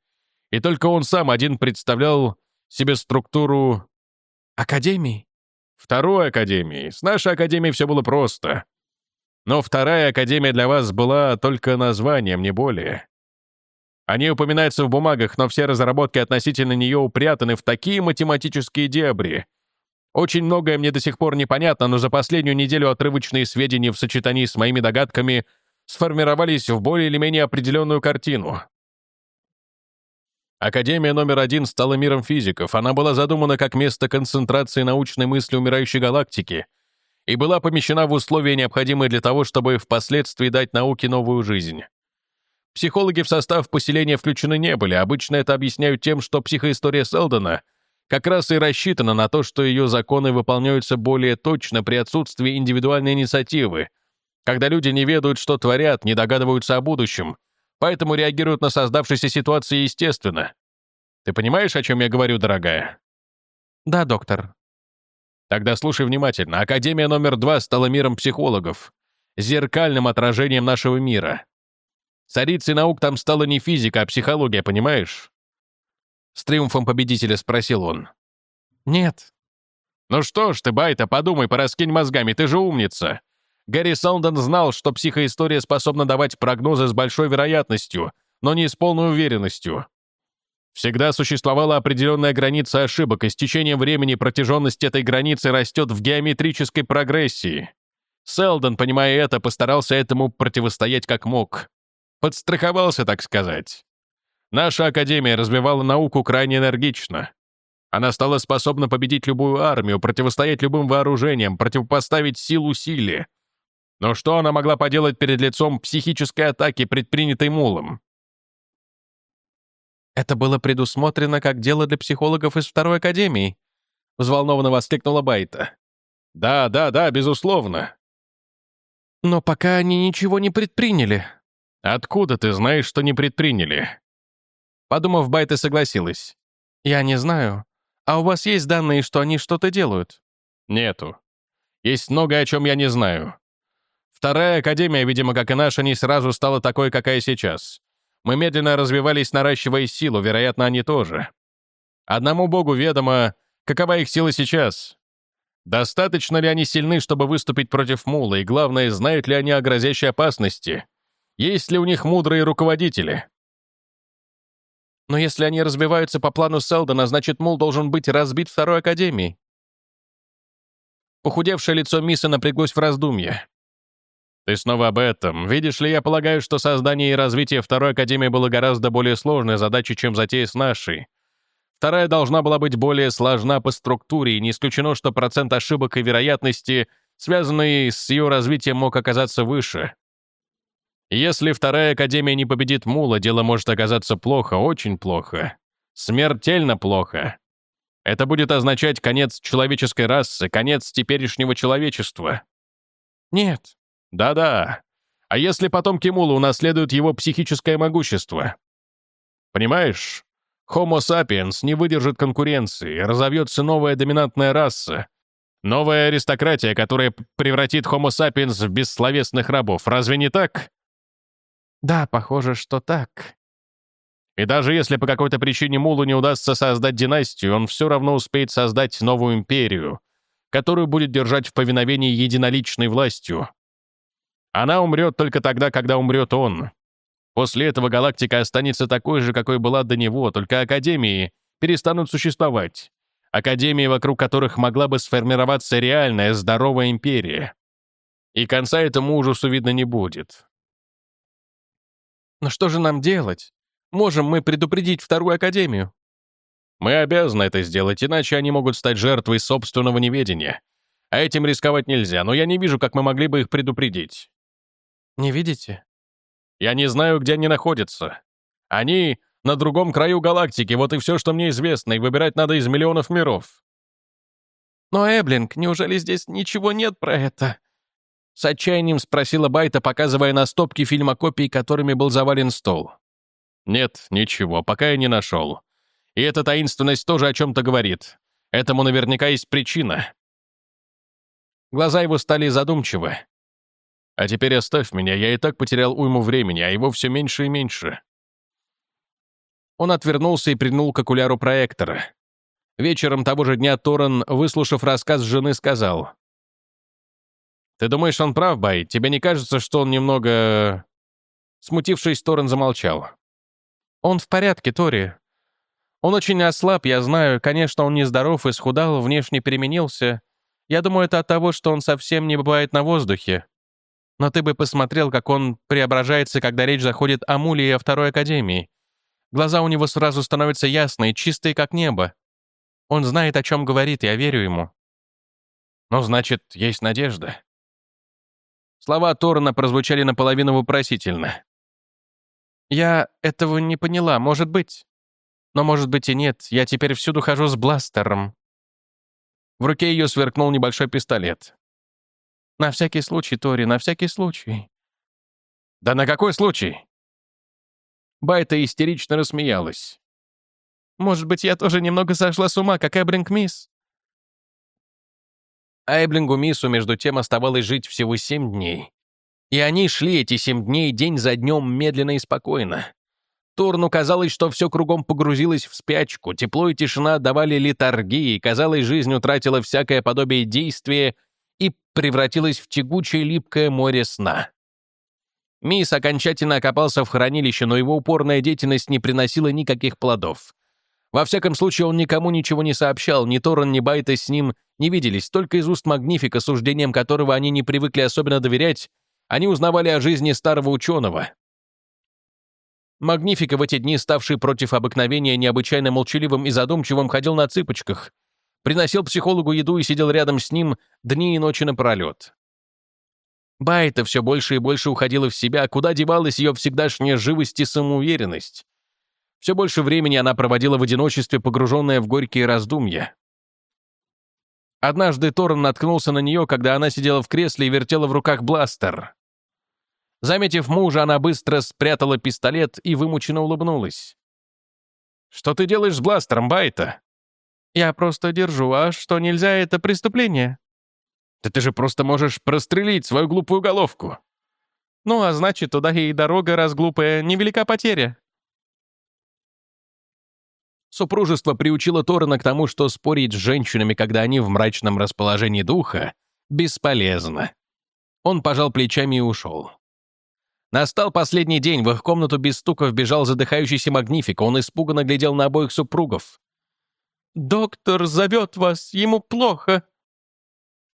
и только он сам один представлял себе структуру... Академии? Второй академии. С нашей академией все было просто. Но вторая академия для вас была только названием, не более. Они упоминаются в бумагах, но все разработки относительно нее упрятаны в такие математические дебри. Очень многое мне до сих пор непонятно, но за последнюю неделю отрывочные сведения в сочетании с моими догадками сформировались в более или менее определенную картину. Академия номер один стала миром физиков. Она была задумана как место концентрации научной мысли умирающей галактики и была помещена в условия, необходимые для того, чтобы впоследствии дать науке новую жизнь. Психологи в состав поселения включены не были. Обычно это объясняют тем, что психоистория Селдона как раз и рассчитана на то, что ее законы выполняются более точно при отсутствии индивидуальной инициативы, когда люди не ведают, что творят, не догадываются о будущем, поэтому реагируют на создавшейся ситуации естественно. Ты понимаешь, о чем я говорю, дорогая?» «Да, доктор». «Тогда слушай внимательно. Академия номер два стала миром психологов, зеркальным отражением нашего мира. Царицей наук там стала не физика, а психология, понимаешь?» С триумфом победителя спросил он. «Нет». «Ну что ж ты, Байта, подумай, пораскинь мозгами, ты же умница. Гэри Салден знал, что психоистория способна давать прогнозы с большой вероятностью, но не с полной уверенностью. Всегда существовала определенная граница ошибок, и с течением времени протяженность этой границы растет в геометрической прогрессии. Селдон, понимая это, постарался этому противостоять как мог. Подстраховался, так сказать. Наша Академия развивала науку крайне энергично. Она стала способна победить любую армию, противостоять любым вооружениям, противопоставить силу силе, но что она могла поделать перед лицом психической атаки, предпринятой Мулом? «Это было предусмотрено как дело для психологов из Второй Академии», — взволнованно воскликнула Байта. «Да, да, да, безусловно». «Но пока они ничего не предприняли». «Откуда ты знаешь, что не предприняли?» Подумав, Байта согласилась. «Я не знаю. А у вас есть данные, что они что-то делают?» «Нету. Есть многое, о чем я не знаю. Вторая академия, видимо, как и наша, не сразу стала такой, какая сейчас. Мы медленно развивались, наращивая силу, вероятно, они тоже. Одному богу ведомо, какова их сила сейчас. Достаточно ли они сильны, чтобы выступить против Мула, и главное, знают ли они о грозящей опасности? Есть ли у них мудрые руководители? Но если они разбиваются по плану Селдона, значит, Мул должен быть разбит Второй Академией. Похудевшее лицо Миса напряглось в раздумье. «Ты снова об этом. Видишь ли, я полагаю, что создание и развитие Второй Академии было гораздо более сложной задачей, чем затея с нашей. Вторая должна была быть более сложна по структуре, и не исключено, что процент ошибок и вероятности, связанные с ее развитием, мог оказаться выше. Если Вторая Академия не победит Мула, дело может оказаться плохо, очень плохо. Смертельно плохо. Это будет означать конец человеческой расы, конец теперешнего человечества. Нет. Да-да. А если потомки Мула унаследуют его психическое могущество? Понимаешь, Homo sapiens не выдержит конкуренции, разовьется новая доминантная раса. Новая аристократия, которая превратит Homo sapiens в бессловесных рабов. Разве не так? Да, похоже, что так. И даже если по какой-то причине Мулу не удастся создать династию, он все равно успеет создать новую империю, которую будет держать в повиновении единоличной властью. Она умрет только тогда, когда умрет он. После этого галактика останется такой же, какой была до него, только Академии перестанут существовать. Академии, вокруг которых могла бы сформироваться реальная, здоровая империя. И конца этому ужасу видно не будет. Но что же нам делать? Можем мы предупредить Вторую Академию? Мы обязаны это сделать, иначе они могут стать жертвой собственного неведения. А этим рисковать нельзя, но я не вижу, как мы могли бы их предупредить. Не видите? Я не знаю, где они находятся. Они на другом краю галактики, вот и все, что мне известно, и выбирать надо из миллионов миров. Но, Эблинг, неужели здесь ничего нет про это? С отчаянием спросила Байта, показывая на стопки фильмокопий, которыми был завален стол. «Нет, ничего, пока я не нашел. И эта таинственность тоже о чем-то говорит. Этому наверняка есть причина». Глаза его стали задумчивы. «А теперь оставь меня, я и так потерял уйму времени, а его все меньше и меньше». Он отвернулся и прильнул к окуляру проектора. Вечером того же дня Торрен, выслушав рассказ жены, сказал. «Ты думаешь, он прав, Бай? Тебе не кажется, что он немного...» Смутившись, Торрен замолчал. «Он в порядке, Тори. Он очень ослаб, я знаю. Конечно, он нездоров, исхудал, внешне переменился. Я думаю, это от того, что он совсем не бывает на воздухе. Но ты бы посмотрел, как он преображается, когда речь заходит о Муле и о Второй Академии. Глаза у него сразу становятся ясные, чистые, как небо. Он знает, о чем говорит, я верю ему». «Ну, значит, есть надежда». Слова Торна прозвучали наполовину вопросительно. «Я этого не поняла, может быть. Но может быть и нет, я теперь всюду хожу с бластером». В руке ее сверкнул небольшой пистолет. «На всякий случай, Тори, на всякий случай». «Да на какой случай?» Байта истерично рассмеялась. «Может быть, я тоже немного сошла с ума, как Эбринг Мисс?» Айблингу Миссу, между тем, оставалось жить всего семь дней. И они шли эти семь дней день за днем медленно и спокойно. Турну казалось, что все кругом погрузилось в спячку, тепло и тишина давали литургии, казалось, жизнь утратила всякое подобие действия и превратилась в тягучее липкое море сна. Мисс окончательно окопался в хранилище, но его упорная деятельность не приносила никаких плодов. Во всяком случае, он никому ничего не сообщал, ни Торрен, ни Байта с ним не виделись, только из уст Магнифика, суждением которого они не привыкли особенно доверять, они узнавали о жизни старого ученого. Магнифика в эти дни, ставший против обыкновения необычайно молчаливым и задумчивым, ходил на цыпочках, приносил психологу еду и сидел рядом с ним дни и ночи напролет. Байта все больше и больше уходила в себя, куда девалась ее всегдашняя живость и самоуверенность. Все больше времени она проводила в одиночестве, погруженная в горькие раздумья. Однажды Торн наткнулся на нее, когда она сидела в кресле и вертела в руках бластер. Заметив мужа, она быстро спрятала пистолет и вымученно улыбнулась. «Что ты делаешь с бластером, Байта?» «Я просто держу, а что, нельзя, это преступление?» «Да ты же просто можешь прострелить свою глупую головку!» «Ну, а значит, туда и дорога, раз глупая, невелика потеря». Супружество приучило Торрена к тому, что спорить с женщинами, когда они в мрачном расположении духа, бесполезно. Он пожал плечами и ушел. Настал последний день, в их комнату без стука вбежал задыхающийся Магнифик, он испуганно глядел на обоих супругов. «Доктор зовет вас, ему плохо»,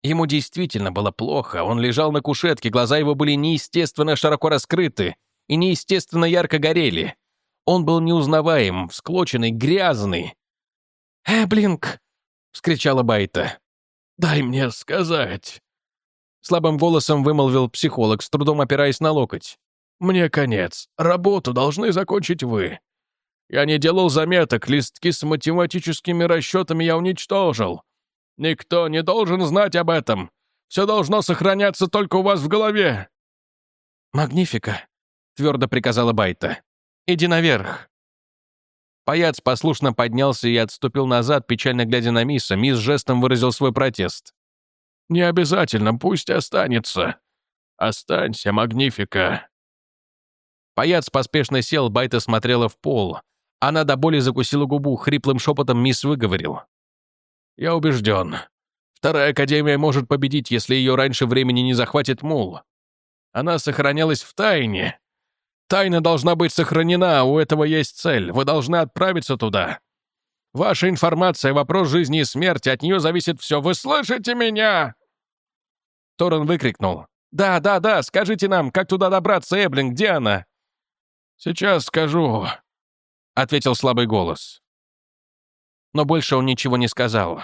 Ему действительно было плохо, он лежал на кушетке, глаза его были неестественно широко раскрыты и неестественно ярко горели. Он был неузнаваем, всклоченный, грязный. «Эблинг!» — вскричала Байта. «Дай мне сказать!» Слабым голосом вымолвил психолог, с трудом опираясь на локоть. «Мне конец. Работу должны закончить вы. Я не делал заметок, листки с математическими расчетами я уничтожил. Никто не должен знать об этом. Все должно сохраняться только у вас в голове». «Магнифика», — твердо приказала Байта. «Иди наверх». Паяц послушно поднялся и отступил назад, печально глядя на Мисса. Мисс жестом выразил свой протест. «Не обязательно, пусть останется. Останься, Магнифика». Паяц поспешно сел, Байта смотрела в пол. Она до боли закусила губу, хриплым шепотом Мисс выговорил. Я убежден. Вторая Академия может победить, если ее раньше времени не захватит Мул. Она сохранялась в тайне. Тайна должна быть сохранена, у этого есть цель. Вы должны отправиться туда. Ваша информация — вопрос жизни и смерти, от нее зависит все. Вы слышите меня?» Торрен выкрикнул. «Да, да, да, скажите нам, как туда добраться, Эблин, где она?» «Сейчас скажу», — ответил слабый голос но больше он ничего не сказал.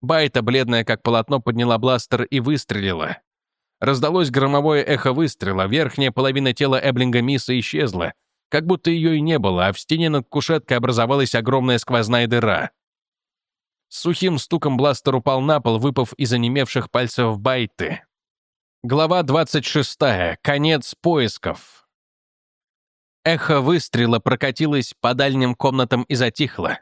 Байта, бледная как полотно, подняла бластер и выстрелила. Раздалось громовое эхо выстрела, верхняя половина тела Эблинга Мисса исчезла, как будто ее и не было, а в стене над кушеткой образовалась огромная сквозная дыра. С сухим стуком бластер упал на пол, выпав из онемевших пальцев Байты. Глава 26. Конец поисков. Эхо выстрела прокатилось по дальним комнатам и затихло.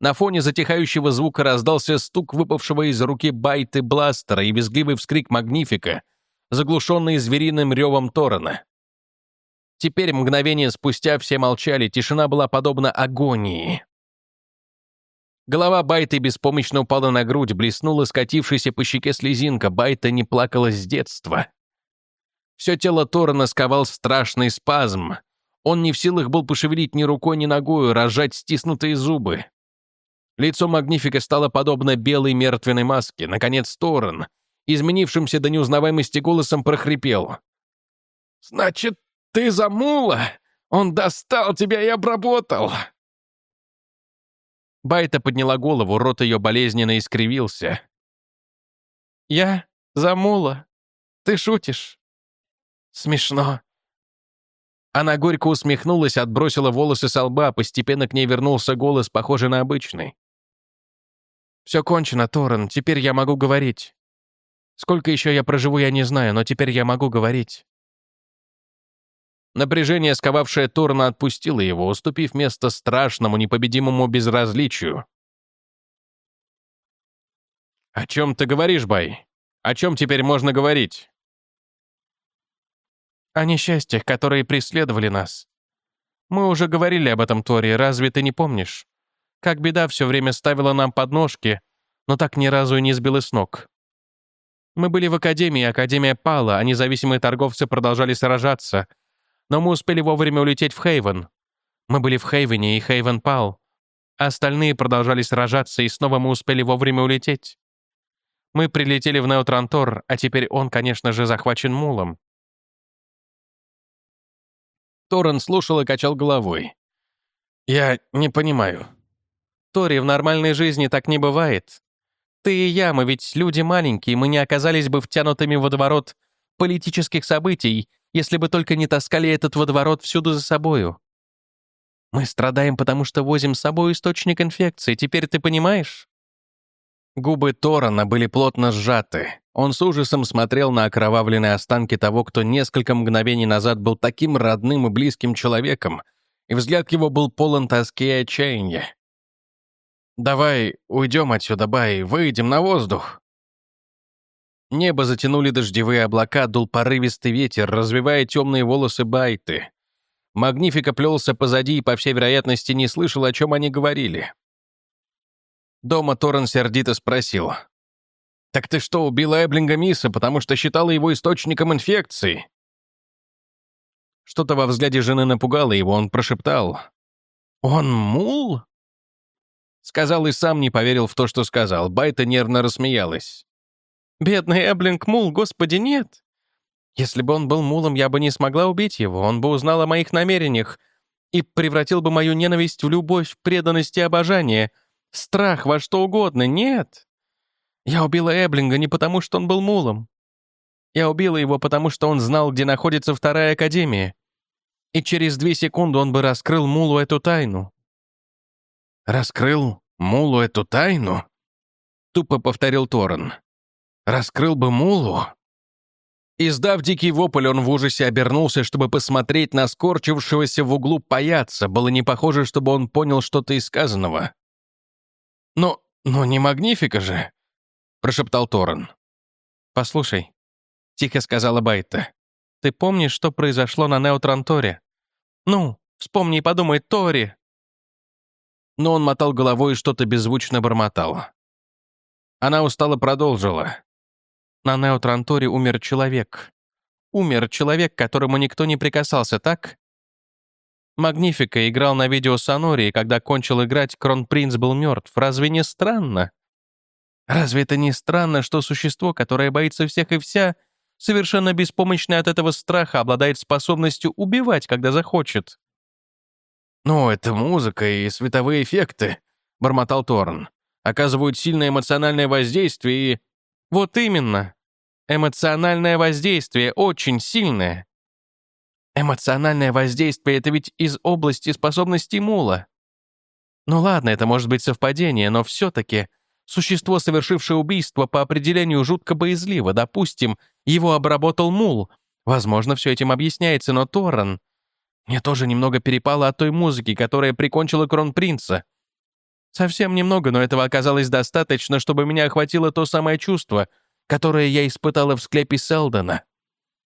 На фоне затихающего звука раздался стук выпавшего из руки байты бластера и визгливый вскрик Магнифика, заглушенный звериным ревом Торана. Теперь, мгновение спустя, все молчали, тишина была подобна агонии. Голова Байты беспомощно упала на грудь, блеснула скатившаяся по щеке слезинка, Байта не плакала с детства. Все тело Торана сковал страшный спазм. Он не в силах был пошевелить ни рукой, ни ногой, разжать стиснутые зубы. Лицо Магнифика стало подобно белой мертвенной маске. Наконец Торрен, изменившимся до неузнаваемости голосом, прохрипел. «Значит, ты замула? Он достал тебя и обработал!» Байта подняла голову, рот ее болезненно искривился. «Я замула? Ты шутишь?» «Смешно». Она горько усмехнулась, отбросила волосы со лба, постепенно к ней вернулся голос, похожий на обычный. Все кончено, Торрен, теперь я могу говорить. Сколько еще я проживу, я не знаю, но теперь я могу говорить. Напряжение, сковавшее Торна, отпустило его, уступив место страшному, непобедимому безразличию. «О чем ты говоришь, Бай? О чем теперь можно говорить?» «О несчастьях, которые преследовали нас. Мы уже говорили об этом, Тори, разве ты не помнишь? Как беда все время ставила нам подножки, но так ни разу и не сбила с ног. Мы были в Академии, Академия пала, а независимые торговцы продолжали сражаться. Но мы успели вовремя улететь в Хейвен. Мы были в Хейвене, и Хейвен пал. А остальные продолжали сражаться, и снова мы успели вовремя улететь. Мы прилетели в Неутрантор, а теперь он, конечно же, захвачен мулом. Торрен слушал и качал головой. «Я не понимаю», Тори, в нормальной жизни так не бывает. Ты и я, мы ведь люди маленькие, мы не оказались бы втянутыми в водоворот политических событий, если бы только не таскали этот водоворот всюду за собою. Мы страдаем, потому что возим с собой источник инфекции, теперь ты понимаешь?» Губы Торана были плотно сжаты. Он с ужасом смотрел на окровавленные останки того, кто несколько мгновений назад был таким родным и близким человеком, и взгляд его был полон тоски и отчаяния. «Давай уйдем отсюда, Бай, выйдем на воздух». Небо затянули дождевые облака, дул порывистый ветер, развивая темные волосы Байты. Магнифика плелся позади и, по всей вероятности, не слышал, о чем они говорили. Дома Торрен сердито спросил. «Так ты что, убила Эблинга Мисса, потому что считала его источником инфекции?» Что-то во взгляде жены напугало его, он прошептал. «Он мул?» Сказал и сам не поверил в то, что сказал. Байта нервно рассмеялась. «Бедный Эблинг мул, господи, нет! Если бы он был мулом, я бы не смогла убить его, он бы узнал о моих намерениях и превратил бы мою ненависть в любовь, преданность и обожание, страх во что угодно. Нет! Я убила Эблинга не потому, что он был мулом. Я убила его, потому что он знал, где находится вторая академия. И через две секунды он бы раскрыл Мулу эту тайну. «Раскрыл Мулу эту тайну?» — тупо повторил Торрен. «Раскрыл бы Мулу?» Издав дикий вопль, он в ужасе обернулся, чтобы посмотреть на скорчившегося в углу паяца. Было не похоже, чтобы он понял что-то из сказанного. «Но, но не Магнифика же!» — прошептал Торрен. «Послушай», — тихо сказала Байта. «Ты помнишь, что произошло на Неотранторе? Ну, вспомни и подумай, Тори!» Но он мотал головой и что-то беззвучно бормотал. Она устало продолжила. На Неотранторе умер человек. Умер человек, которому никто не прикасался, так? Магнифика играл на видео Сонори, и когда кончил играть, Кронпринц был мертв. Разве не странно? Разве это не странно, что существо, которое боится всех и вся, совершенно беспомощное от этого страха, обладает способностью убивать, когда захочет? «Ну, это музыка и световые эффекты», — бормотал Торн. «Оказывают сильное эмоциональное воздействие и...» Вот именно. Эмоциональное воздействие очень сильное. Эмоциональное воздействие — это ведь из области способностей мула. Ну ладно, это может быть совпадение, но все-таки существо, совершившее убийство, по определению жутко боязливо. Допустим, его обработал мул. Возможно, все этим объясняется, но Торрен... Мне тоже немного перепало от той музыки, которая прикончила Кронпринца. Совсем немного, но этого оказалось достаточно, чтобы меня охватило то самое чувство, которое я испытала в склепе Селдона.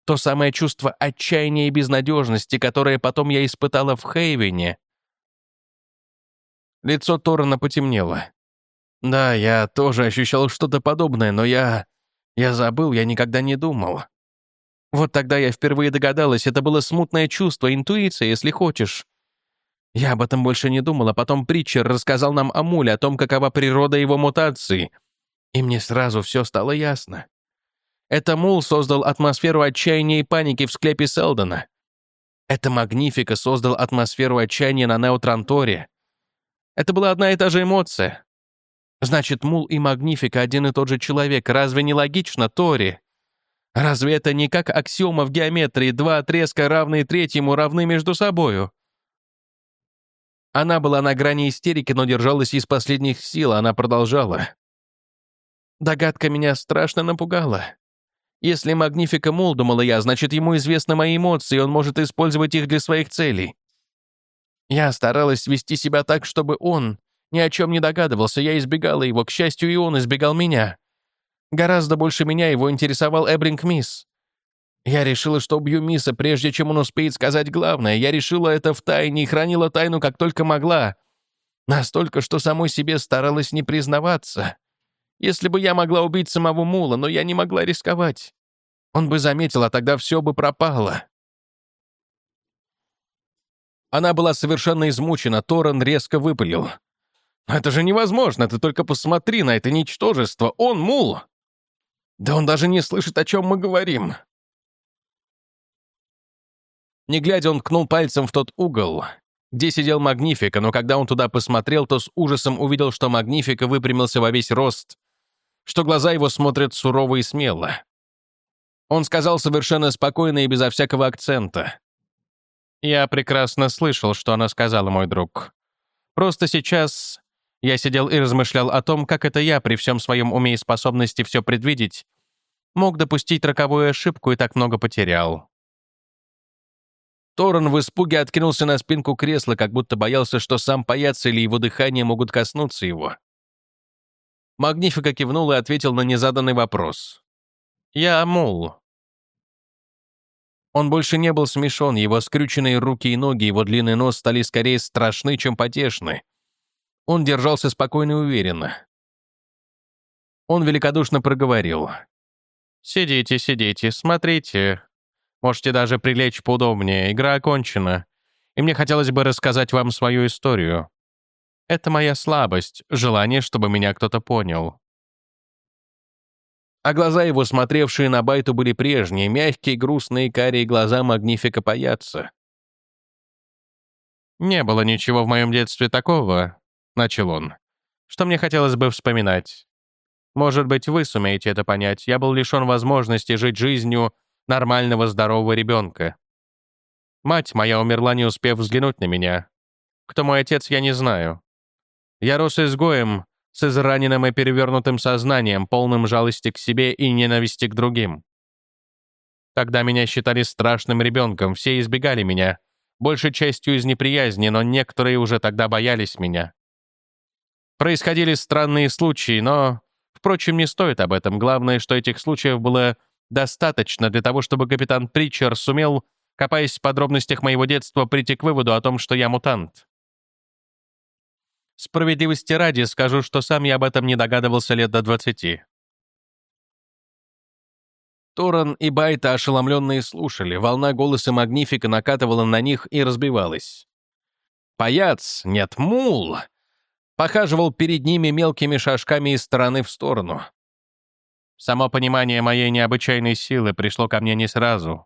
То самое чувство отчаяния и безнадежности, которое потом я испытала в Хейвене. Лицо Торрена потемнело. Да, я тоже ощущал что-то подобное, но я... Я забыл, я никогда не думал. Вот тогда я впервые догадалась, это было смутное чувство, интуиция, если хочешь. Я об этом больше не думал, а потом Притчер рассказал нам о Муле, о том, какова природа его мутации. И мне сразу все стало ясно. Это Мул создал атмосферу отчаяния и паники в склепе Селдона. Это Магнифика создал атмосферу отчаяния на Неутранторе. Это была одна и та же эмоция. Значит, Мул и Магнифика один и тот же человек. Разве не логично, Тори? Разве это не как аксиома в геометрии, два отрезка, равные третьему, равны между собою? Она была на грани истерики, но держалась из последних сил, она продолжала. Догадка меня страшно напугала. Если Магнифика Мул, думала я, значит, ему известны мои эмоции, и он может использовать их для своих целей. Я старалась вести себя так, чтобы он ни о чем не догадывался, я избегала его, к счастью, и он избегал меня. Гораздо больше меня его интересовал Эбринг Мисс. Я решила, что убью Миса, прежде чем он успеет сказать главное. Я решила это в тайне и хранила тайну, как только могла. Настолько, что самой себе старалась не признаваться. Если бы я могла убить самого Мула, но я не могла рисковать. Он бы заметил, а тогда все бы пропало. Она была совершенно измучена, Торрен резко выпалил. «Это же невозможно, ты только посмотри на это ничтожество, он Мул!» «Да он даже не слышит, о чем мы говорим!» Не глядя, он ткнул пальцем в тот угол, где сидел Магнифика, но когда он туда посмотрел, то с ужасом увидел, что Магнифика выпрямился во весь рост, что глаза его смотрят сурово и смело. Он сказал совершенно спокойно и безо всякого акцента. «Я прекрасно слышал, что она сказала, мой друг. Просто сейчас я сидел и размышлял о том, как это я, при всем своем уме и способности все предвидеть, мог допустить роковую ошибку и так много потерял. Торрен в испуге откинулся на спинку кресла, как будто боялся, что сам паяц или его дыхание могут коснуться его. Магнифика кивнул и ответил на незаданный вопрос. «Я Амул». Он больше не был смешон, его скрюченные руки и ноги, его длинный нос стали скорее страшны, чем потешны. Он держался спокойно и уверенно. Он великодушно проговорил. «Сидите, сидите, смотрите. Можете даже прилечь поудобнее. Игра окончена. И мне хотелось бы рассказать вам свою историю. Это моя слабость, желание, чтобы меня кто-то понял. А глаза его, смотревшие на Байту, были прежние, мягкие, грустные, карие глаза Магнифика паяться. «Не было ничего в моем детстве такого», — начал он, «что мне хотелось бы вспоминать. Может быть, вы сумеете это понять. Я был лишён возможности жить жизнью нормального здорового ребенка. Мать моя умерла, не успев взглянуть на меня. Кто мой отец, я не знаю. Я рос изгоем, с израненным и перевернутым сознанием, полным жалости к себе и ненависти к другим. Тогда меня считали страшным ребенком, все избегали меня, большей частью из неприязни, но некоторые уже тогда боялись меня. Происходили странные случаи, но, впрочем, не стоит об этом. Главное, что этих случаев было достаточно для того, чтобы капитан Притчер сумел, копаясь в подробностях моего детства, прийти к выводу о том, что я мутант. Справедливости ради скажу, что сам я об этом не догадывался лет до двадцати. Торан и Байта ошеломленные слушали, волна голоса Магнифика накатывала на них и разбивалась. Паяц, нет, мул, похаживал перед ними мелкими шажками из стороны в сторону. Само понимание моей необычайной силы пришло ко мне не сразу.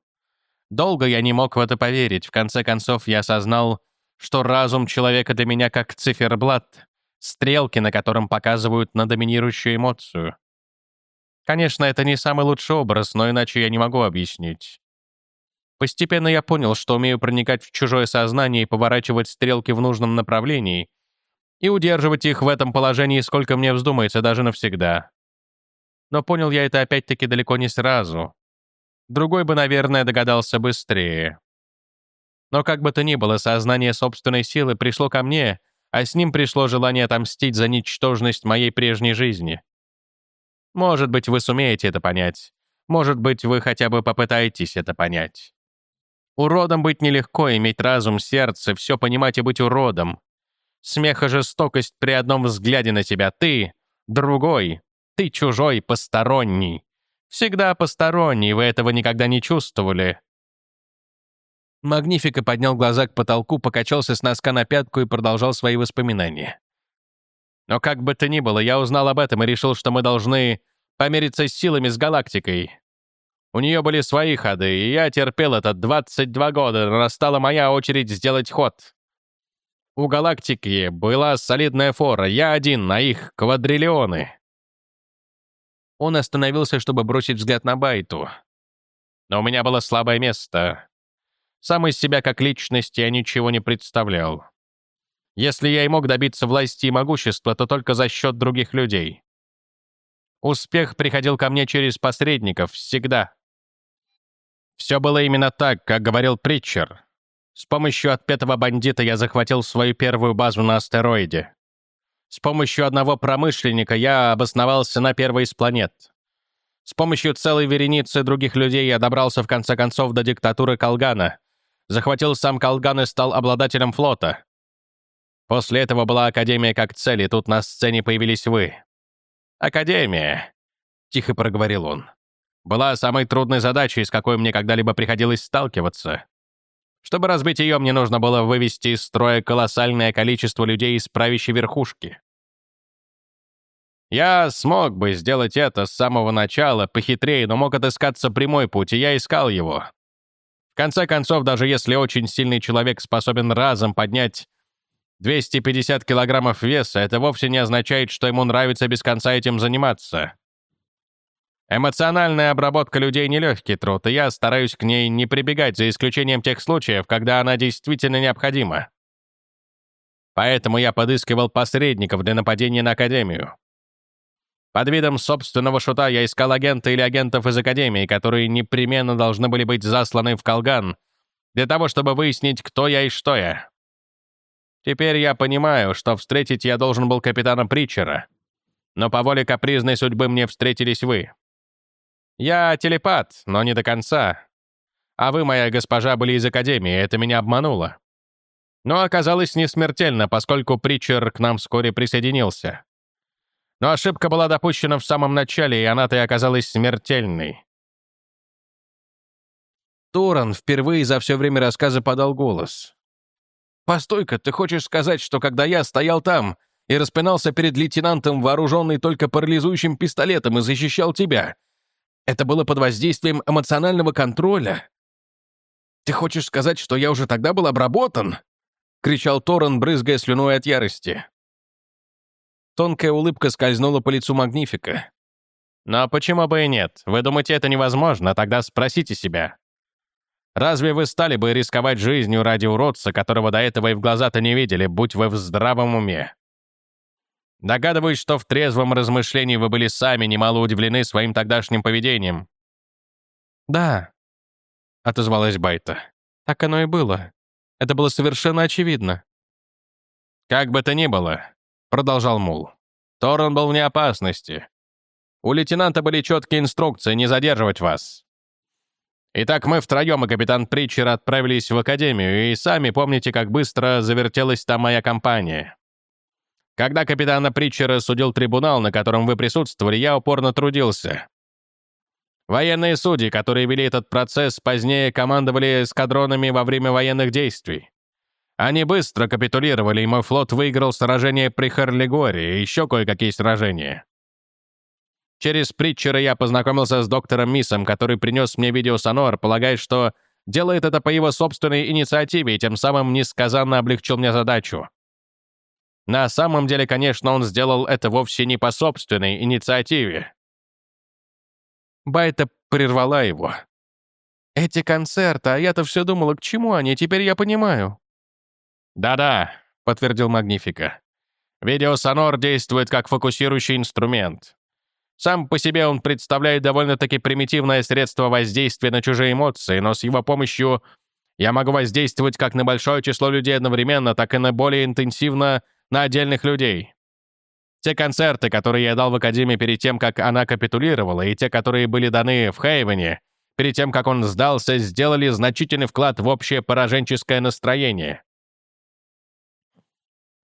Долго я не мог в это поверить, в конце концов я осознал, что разум человека для меня как циферблат, стрелки, на котором показывают на доминирующую эмоцию. Конечно, это не самый лучший образ, но иначе я не могу объяснить. Постепенно я понял, что умею проникать в чужое сознание и поворачивать стрелки в нужном направлении, и удерживать их в этом положении, сколько мне вздумается, даже навсегда. Но понял я это опять-таки далеко не сразу. Другой бы, наверное, догадался быстрее. Но как бы то ни было, сознание собственной силы пришло ко мне, а с ним пришло желание отомстить за ничтожность моей прежней жизни. Может быть, вы сумеете это понять. Может быть, вы хотя бы попытаетесь это понять. Уродом быть нелегко, иметь разум, сердце, все понимать и быть уродом. Смех и жестокость при одном взгляде на тебя. Ты — другой. Ты чужой, посторонний. Всегда посторонний, вы этого никогда не чувствовали. Магнифика поднял глаза к потолку, покачался с носка на пятку и продолжал свои воспоминания. Но как бы то ни было, я узнал об этом и решил, что мы должны помериться силами с галактикой. У нее были свои ходы, и я терпел это 22 года, настала моя очередь сделать ход. У галактики была солидная фора, я один, на их квадриллионы. Он остановился, чтобы бросить взгляд на Байту. Но у меня было слабое место. Сам из себя как личности я ничего не представлял. Если я и мог добиться власти и могущества, то только за счет других людей. Успех приходил ко мне через посредников, всегда. Все было именно так, как говорил Притчер. С помощью отпетого бандита я захватил свою первую базу на астероиде. С помощью одного промышленника я обосновался на первой из планет. С помощью целой вереницы других людей я добрался в конце концов до диктатуры Колгана, захватил сам Колган и стал обладателем флота. После этого была Академия как цель, и тут на сцене появились вы. «Академия», — тихо проговорил он, — «была самой трудной задачей, с какой мне когда-либо приходилось сталкиваться. Чтобы разбить ее, мне нужно было вывести из строя колоссальное количество людей из правящей верхушки. Я смог бы сделать это с самого начала, похитрее, но мог отыскаться прямой путь, и я искал его конце концов, даже если очень сильный человек способен разом поднять 250 килограммов веса, это вовсе не означает, что ему нравится без конца этим заниматься. Эмоциональная обработка людей — нелегкий труд, и я стараюсь к ней не прибегать, за исключением тех случаев, когда она действительно необходима. Поэтому я подыскивал посредников для нападения на Академию. Под видом собственного шута я искал агента или агентов из Академии, которые непременно должны были быть засланы в Колган, для того, чтобы выяснить, кто я и что я. Теперь я понимаю, что встретить я должен был капитана Притчера, но по воле капризной судьбы мне встретились вы. Я телепат, но не до конца. А вы, моя госпожа, были из Академии, это меня обмануло. Но оказалось не смертельно, поскольку Притчер к нам вскоре присоединился. Но ошибка была допущена в самом начале, и она-то и оказалась смертельной. Торан впервые за все время рассказа подал голос. «Постой-ка, ты хочешь сказать, что когда я стоял там и распинался перед лейтенантом, вооруженный только парализующим пистолетом, и защищал тебя, это было под воздействием эмоционального контроля? Ты хочешь сказать, что я уже тогда был обработан?» — кричал Торан, брызгая слюной от ярости. Тонкая улыбка скользнула по лицу Магнифика. «Но почему бы и нет? Вы думаете, это невозможно? Тогда спросите себя. Разве вы стали бы рисковать жизнью ради уродца, которого до этого и в глаза-то не видели, будь вы в здравом уме? Догадываюсь, что в трезвом размышлении вы были сами немало удивлены своим тогдашним поведением. «Да», — отозвалась Байта. «Так оно и было. Это было совершенно очевидно». «Как бы то ни было», — продолжал Мул, — «Торрен был вне опасности. У лейтенанта были четкие инструкции не задерживать вас. Итак, мы втроем и капитан Притчер отправились в академию, и сами помните, как быстро завертелась там моя компания. Когда капитана Притчера судил трибунал, на котором вы присутствовали, я упорно трудился. Военные судьи, которые вели этот процесс, позднее командовали эскадронами во время военных действий. Они быстро капитулировали, и мой флот выиграл сражение при Харлигоре и еще кое-какие сражения. Через Притчера я познакомился с доктором Миссом, который принес мне видеосонор, полагая, что делает это по его собственной инициативе и тем самым несказанно облегчил мне задачу. На самом деле, конечно, он сделал это вовсе не по собственной инициативе. Байта прервала его. «Эти концерты, а я-то все думала, к чему они, теперь я понимаю». «Да-да», — подтвердил Магнифика. «Видеосонор действует как фокусирующий инструмент. Сам по себе он представляет довольно-таки примитивное средство воздействия на чужие эмоции, но с его помощью я могу воздействовать как на большое число людей одновременно, так и на более интенсивно на отдельных людей. Те концерты, которые я дал в Академии перед тем, как она капитулировала, и те, которые были даны в Хейвене, перед тем, как он сдался, сделали значительный вклад в общее пораженческое настроение.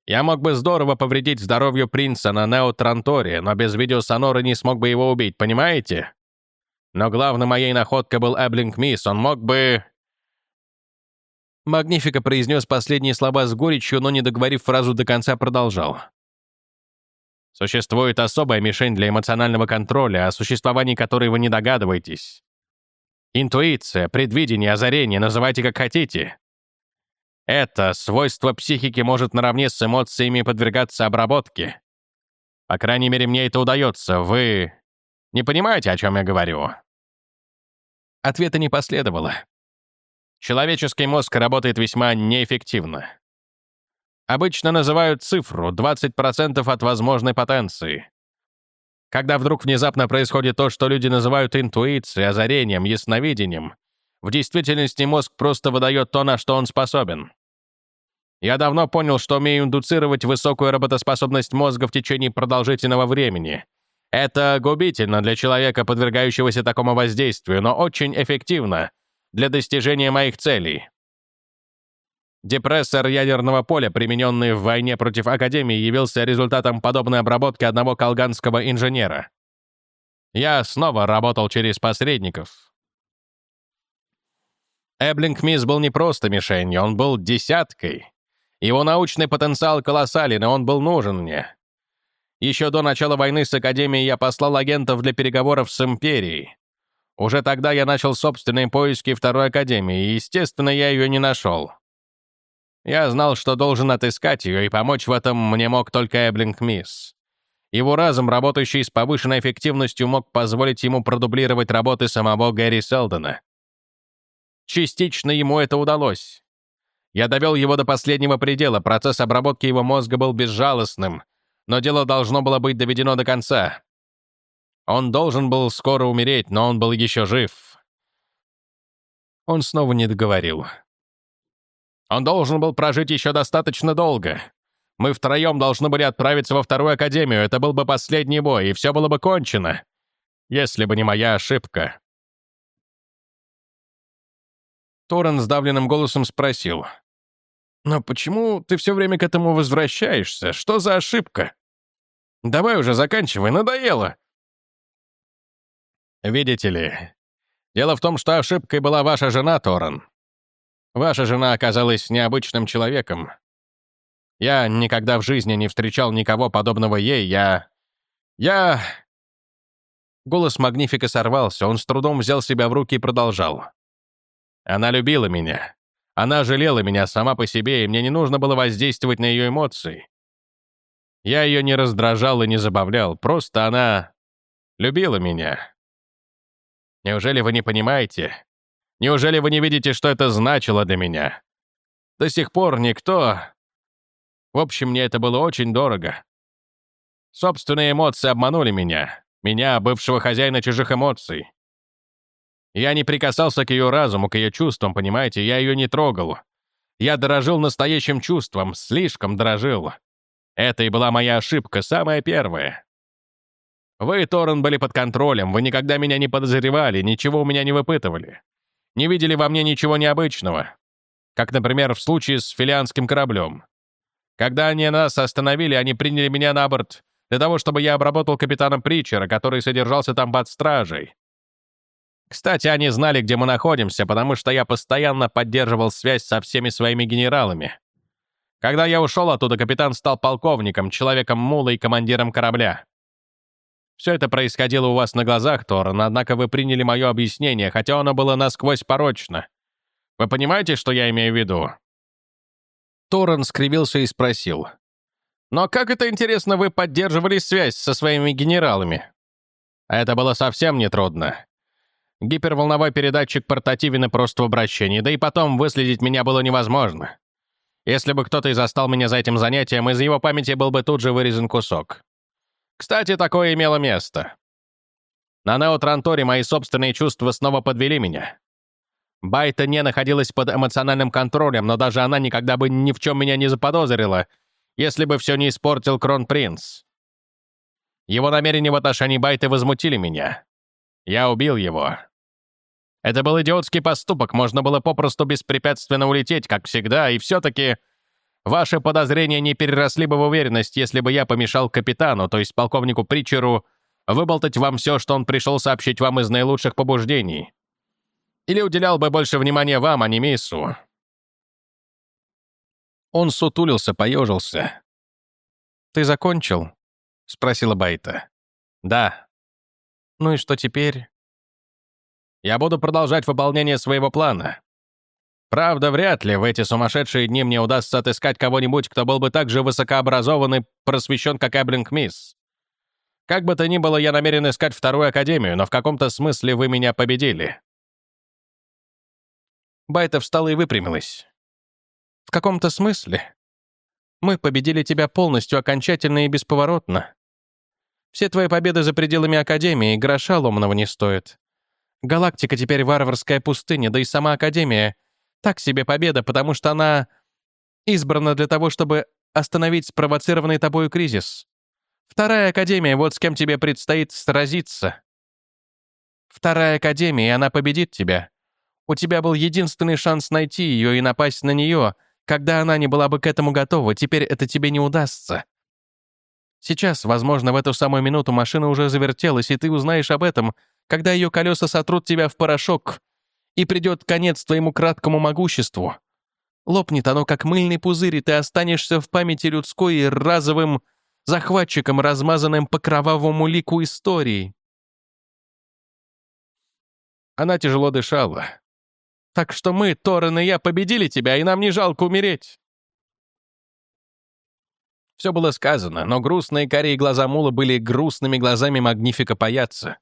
Я мог бы здорово повредить здоровью принца на Неотранторе, но без видеосонора не смог бы его убить, понимаете? Но главной моей находкой был Эблинг Мисс, он мог бы... Магнифика произнес последние слова с горечью, но, не договорив фразу до конца, продолжал. Существует особая мишень для эмоционального контроля, о существовании которой вы не догадываетесь. Интуиция, предвидение, озарение, называйте как хотите. Это свойство психики может наравне с эмоциями подвергаться обработке. По крайней мере, мне это удается. Вы не понимаете, о чем я говорю?» Ответа не последовало. Человеческий мозг работает весьма неэффективно. Обычно называют цифру 20% от возможной потенции. Когда вдруг внезапно происходит то, что люди называют интуицией, озарением, ясновидением, в действительности мозг просто выдает то, на что он способен. Я давно понял, что умею индуцировать высокую работоспособность мозга в течение продолжительного времени. Это губительно для человека, подвергающегося такому воздействию, но очень эффективно для достижения моих целей. Депрессор ядерного поля, примененный в войне против Академии, явился результатом подобной обработки одного колганского инженера. Я снова работал через посредников, Эблинг Мисс был не просто мишенью, он был десяткой. Его научный потенциал колоссален, и он был нужен мне. Еще до начала войны с Академией я послал агентов для переговоров с Империей. Уже тогда я начал собственные поиски Второй Академии, и, естественно, я ее не нашел. Я знал, что должен отыскать ее, и помочь в этом мне мог только Эблинг Мисс. Его разум, работающий с повышенной эффективностью, мог позволить ему продублировать работы самого Гэри Селдона. Частично ему это удалось. Я довел его до последнего предела, процесс обработки его мозга был безжалостным, но дело должно было быть доведено до конца. Он должен был скоро умереть, но он был еще жив. Он снова не договорил. Он должен был прожить еще достаточно долго. Мы втроем должны были отправиться во вторую академию, это был бы последний бой, и все было бы кончено. Если бы не моя ошибка. Торрен сдавленным голосом спросил. «Но почему ты все время к этому возвращаешься? Что за ошибка? Давай уже заканчивай, надоело!» «Видите ли, Дело в том, что ошибкой была ваша жена, Торрен. Ваша жена оказалась необычным человеком. Я никогда в жизни не встречал никого подобного ей. Я... Я...» Голос Магнифика сорвался, он с трудом взял себя в руки и продолжал. «Она любила меня. Она жалела меня сама по себе, и мне не нужно было воздействовать на ее эмоции. Я ее не раздражал и не забавлял, просто она любила меня. Неужели вы не понимаете? Неужели вы не видите, что это значило для меня? До сих пор никто... В общем, мне это было очень дорого. Собственные эмоции обманули меня. Меня, бывшего хозяина чужих эмоций. Я не прикасался к ее разуму, к ее чувствам, понимаете? Я ее не трогал. Я дорожил настоящим чувством, слишком дорожил. Это и была моя ошибка, самая первая. Вы, Торрен, были под контролем, вы никогда меня не подозревали, ничего у меня не выпытывали. Не видели во мне ничего необычного. Как, например, в случае с филианским кораблем. Когда они нас остановили, они приняли меня на борт для того, чтобы я обработал капитана Притчера, который содержался там под стражей. Кстати, они знали, где мы находимся, потому что я постоянно поддерживал связь со всеми своими генералами. Когда я ушел оттуда, капитан стал полковником, человеком мула и командиром корабля. Все это происходило у вас на глазах, Торрен, однако вы приняли мое объяснение, хотя оно было насквозь порочно. Вы понимаете, что я имею в виду?» Торрен скривился и спросил. «Но как это, интересно, вы поддерживали связь со своими генералами?» Это было совсем нетрудно. Гиперволновой передатчик портативен и прост в обращении, да и потом выследить меня было невозможно. Если бы кто-то и застал меня за этим занятием, из его памяти был бы тут же вырезан кусок. Кстати, такое имело место. На Неотранторе мои собственные чувства снова подвели меня. Байта не находилась под эмоциональным контролем, но даже она никогда бы ни в чем меня не заподозрила, если бы все не испортил Кронпринц. Его намерения в отношении Байта возмутили меня. Я убил его. Это был идиотский поступок, можно было попросту беспрепятственно улететь, как всегда, и все-таки ваши подозрения не переросли бы в уверенность, если бы я помешал капитану, то есть полковнику Притчеру, выболтать вам все, что он пришел сообщить вам из наилучших побуждений. Или уделял бы больше внимания вам, а не миссу. Он сутулился, поежился. «Ты закончил?» — спросила Байта. «Да». «Ну и что теперь?» Я буду продолжать выполнение своего плана. Правда, вряд ли в эти сумасшедшие дни мне удастся отыскать кого-нибудь, кто был бы так же высокообразован и просвещен, как Эблинг Мисс. Как бы то ни было, я намерен искать вторую академию, но в каком-то смысле вы меня победили». Байта встала и выпрямилась. «В каком-то смысле? Мы победили тебя полностью, окончательно и бесповоротно. Все твои победы за пределами Академии гроша ломаного не стоят. Галактика теперь варварская пустыня, да и сама Академия. Так себе победа, потому что она избрана для того, чтобы остановить спровоцированный тобою кризис. Вторая Академия, вот с кем тебе предстоит сразиться. Вторая Академия, и она победит тебя. У тебя был единственный шанс найти ее и напасть на нее, когда она не была бы к этому готова, теперь это тебе не удастся. Сейчас, возможно, в эту самую минуту машина уже завертелась, и ты узнаешь об этом, когда ее колеса сотрут тебя в порошок, и придет конец твоему краткому могуществу. Лопнет оно, как мыльный пузырь, и ты останешься в памяти людской и разовым захватчиком, размазанным по кровавому лику истории. Она тяжело дышала. Так что мы, Торрен и я, победили тебя, и нам не жалко умереть. Все было сказано, но грустные карие глаза Мула были грустными глазами Магнифика Паяца.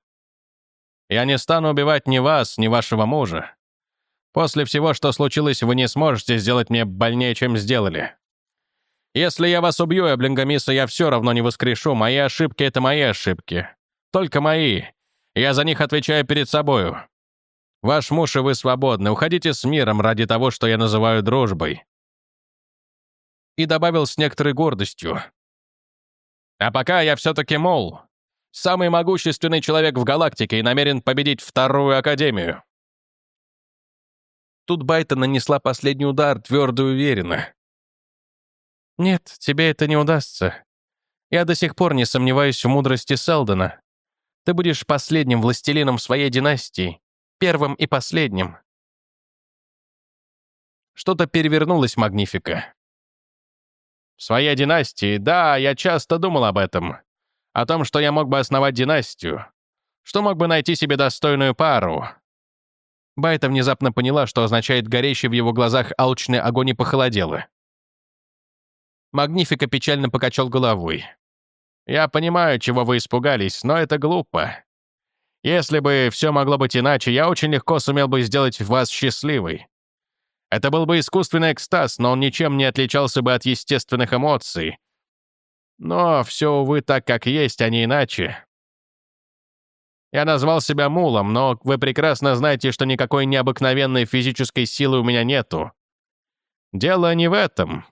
Я не стану убивать ни вас, ни вашего мужа. После всего, что случилось, вы не сможете сделать мне больнее, чем сделали. Если я вас убью, Эблингамиса, я все равно не воскрешу. Мои ошибки — это мои ошибки. Только мои. Я за них отвечаю перед собою. Ваш муж и вы свободны. Уходите с миром ради того, что я называю дружбой. И добавил с некоторой гордостью. А пока я все-таки мол, Самый могущественный человек в галактике и намерен победить Вторую Академию. Тут Байта нанесла последний удар, твердо и уверенно. «Нет, тебе это не удастся. Я до сих пор не сомневаюсь в мудрости Селдона. Ты будешь последним властелином своей династии, первым и последним. Что-то перевернулось Магнифика. В своей династии, да, я часто думал об этом. О том, что я мог бы основать династию. Что мог бы найти себе достойную пару. Байта внезапно поняла, что означает горящий в его глазах алчный огонь и похолодела. Магнифика печально покачал головой. «Я понимаю, чего вы испугались, но это глупо. Если бы все могло быть иначе, я очень легко сумел бы сделать вас счастливой. Это был бы искусственный экстаз, но он ничем не отличался бы от естественных эмоций. Но все, увы, так, как есть, а не иначе. Я назвал себя мулом, но вы прекрасно знаете, что никакой необыкновенной физической силы у меня нету. Дело не в этом.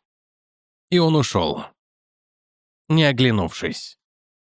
И он ушел, не оглянувшись.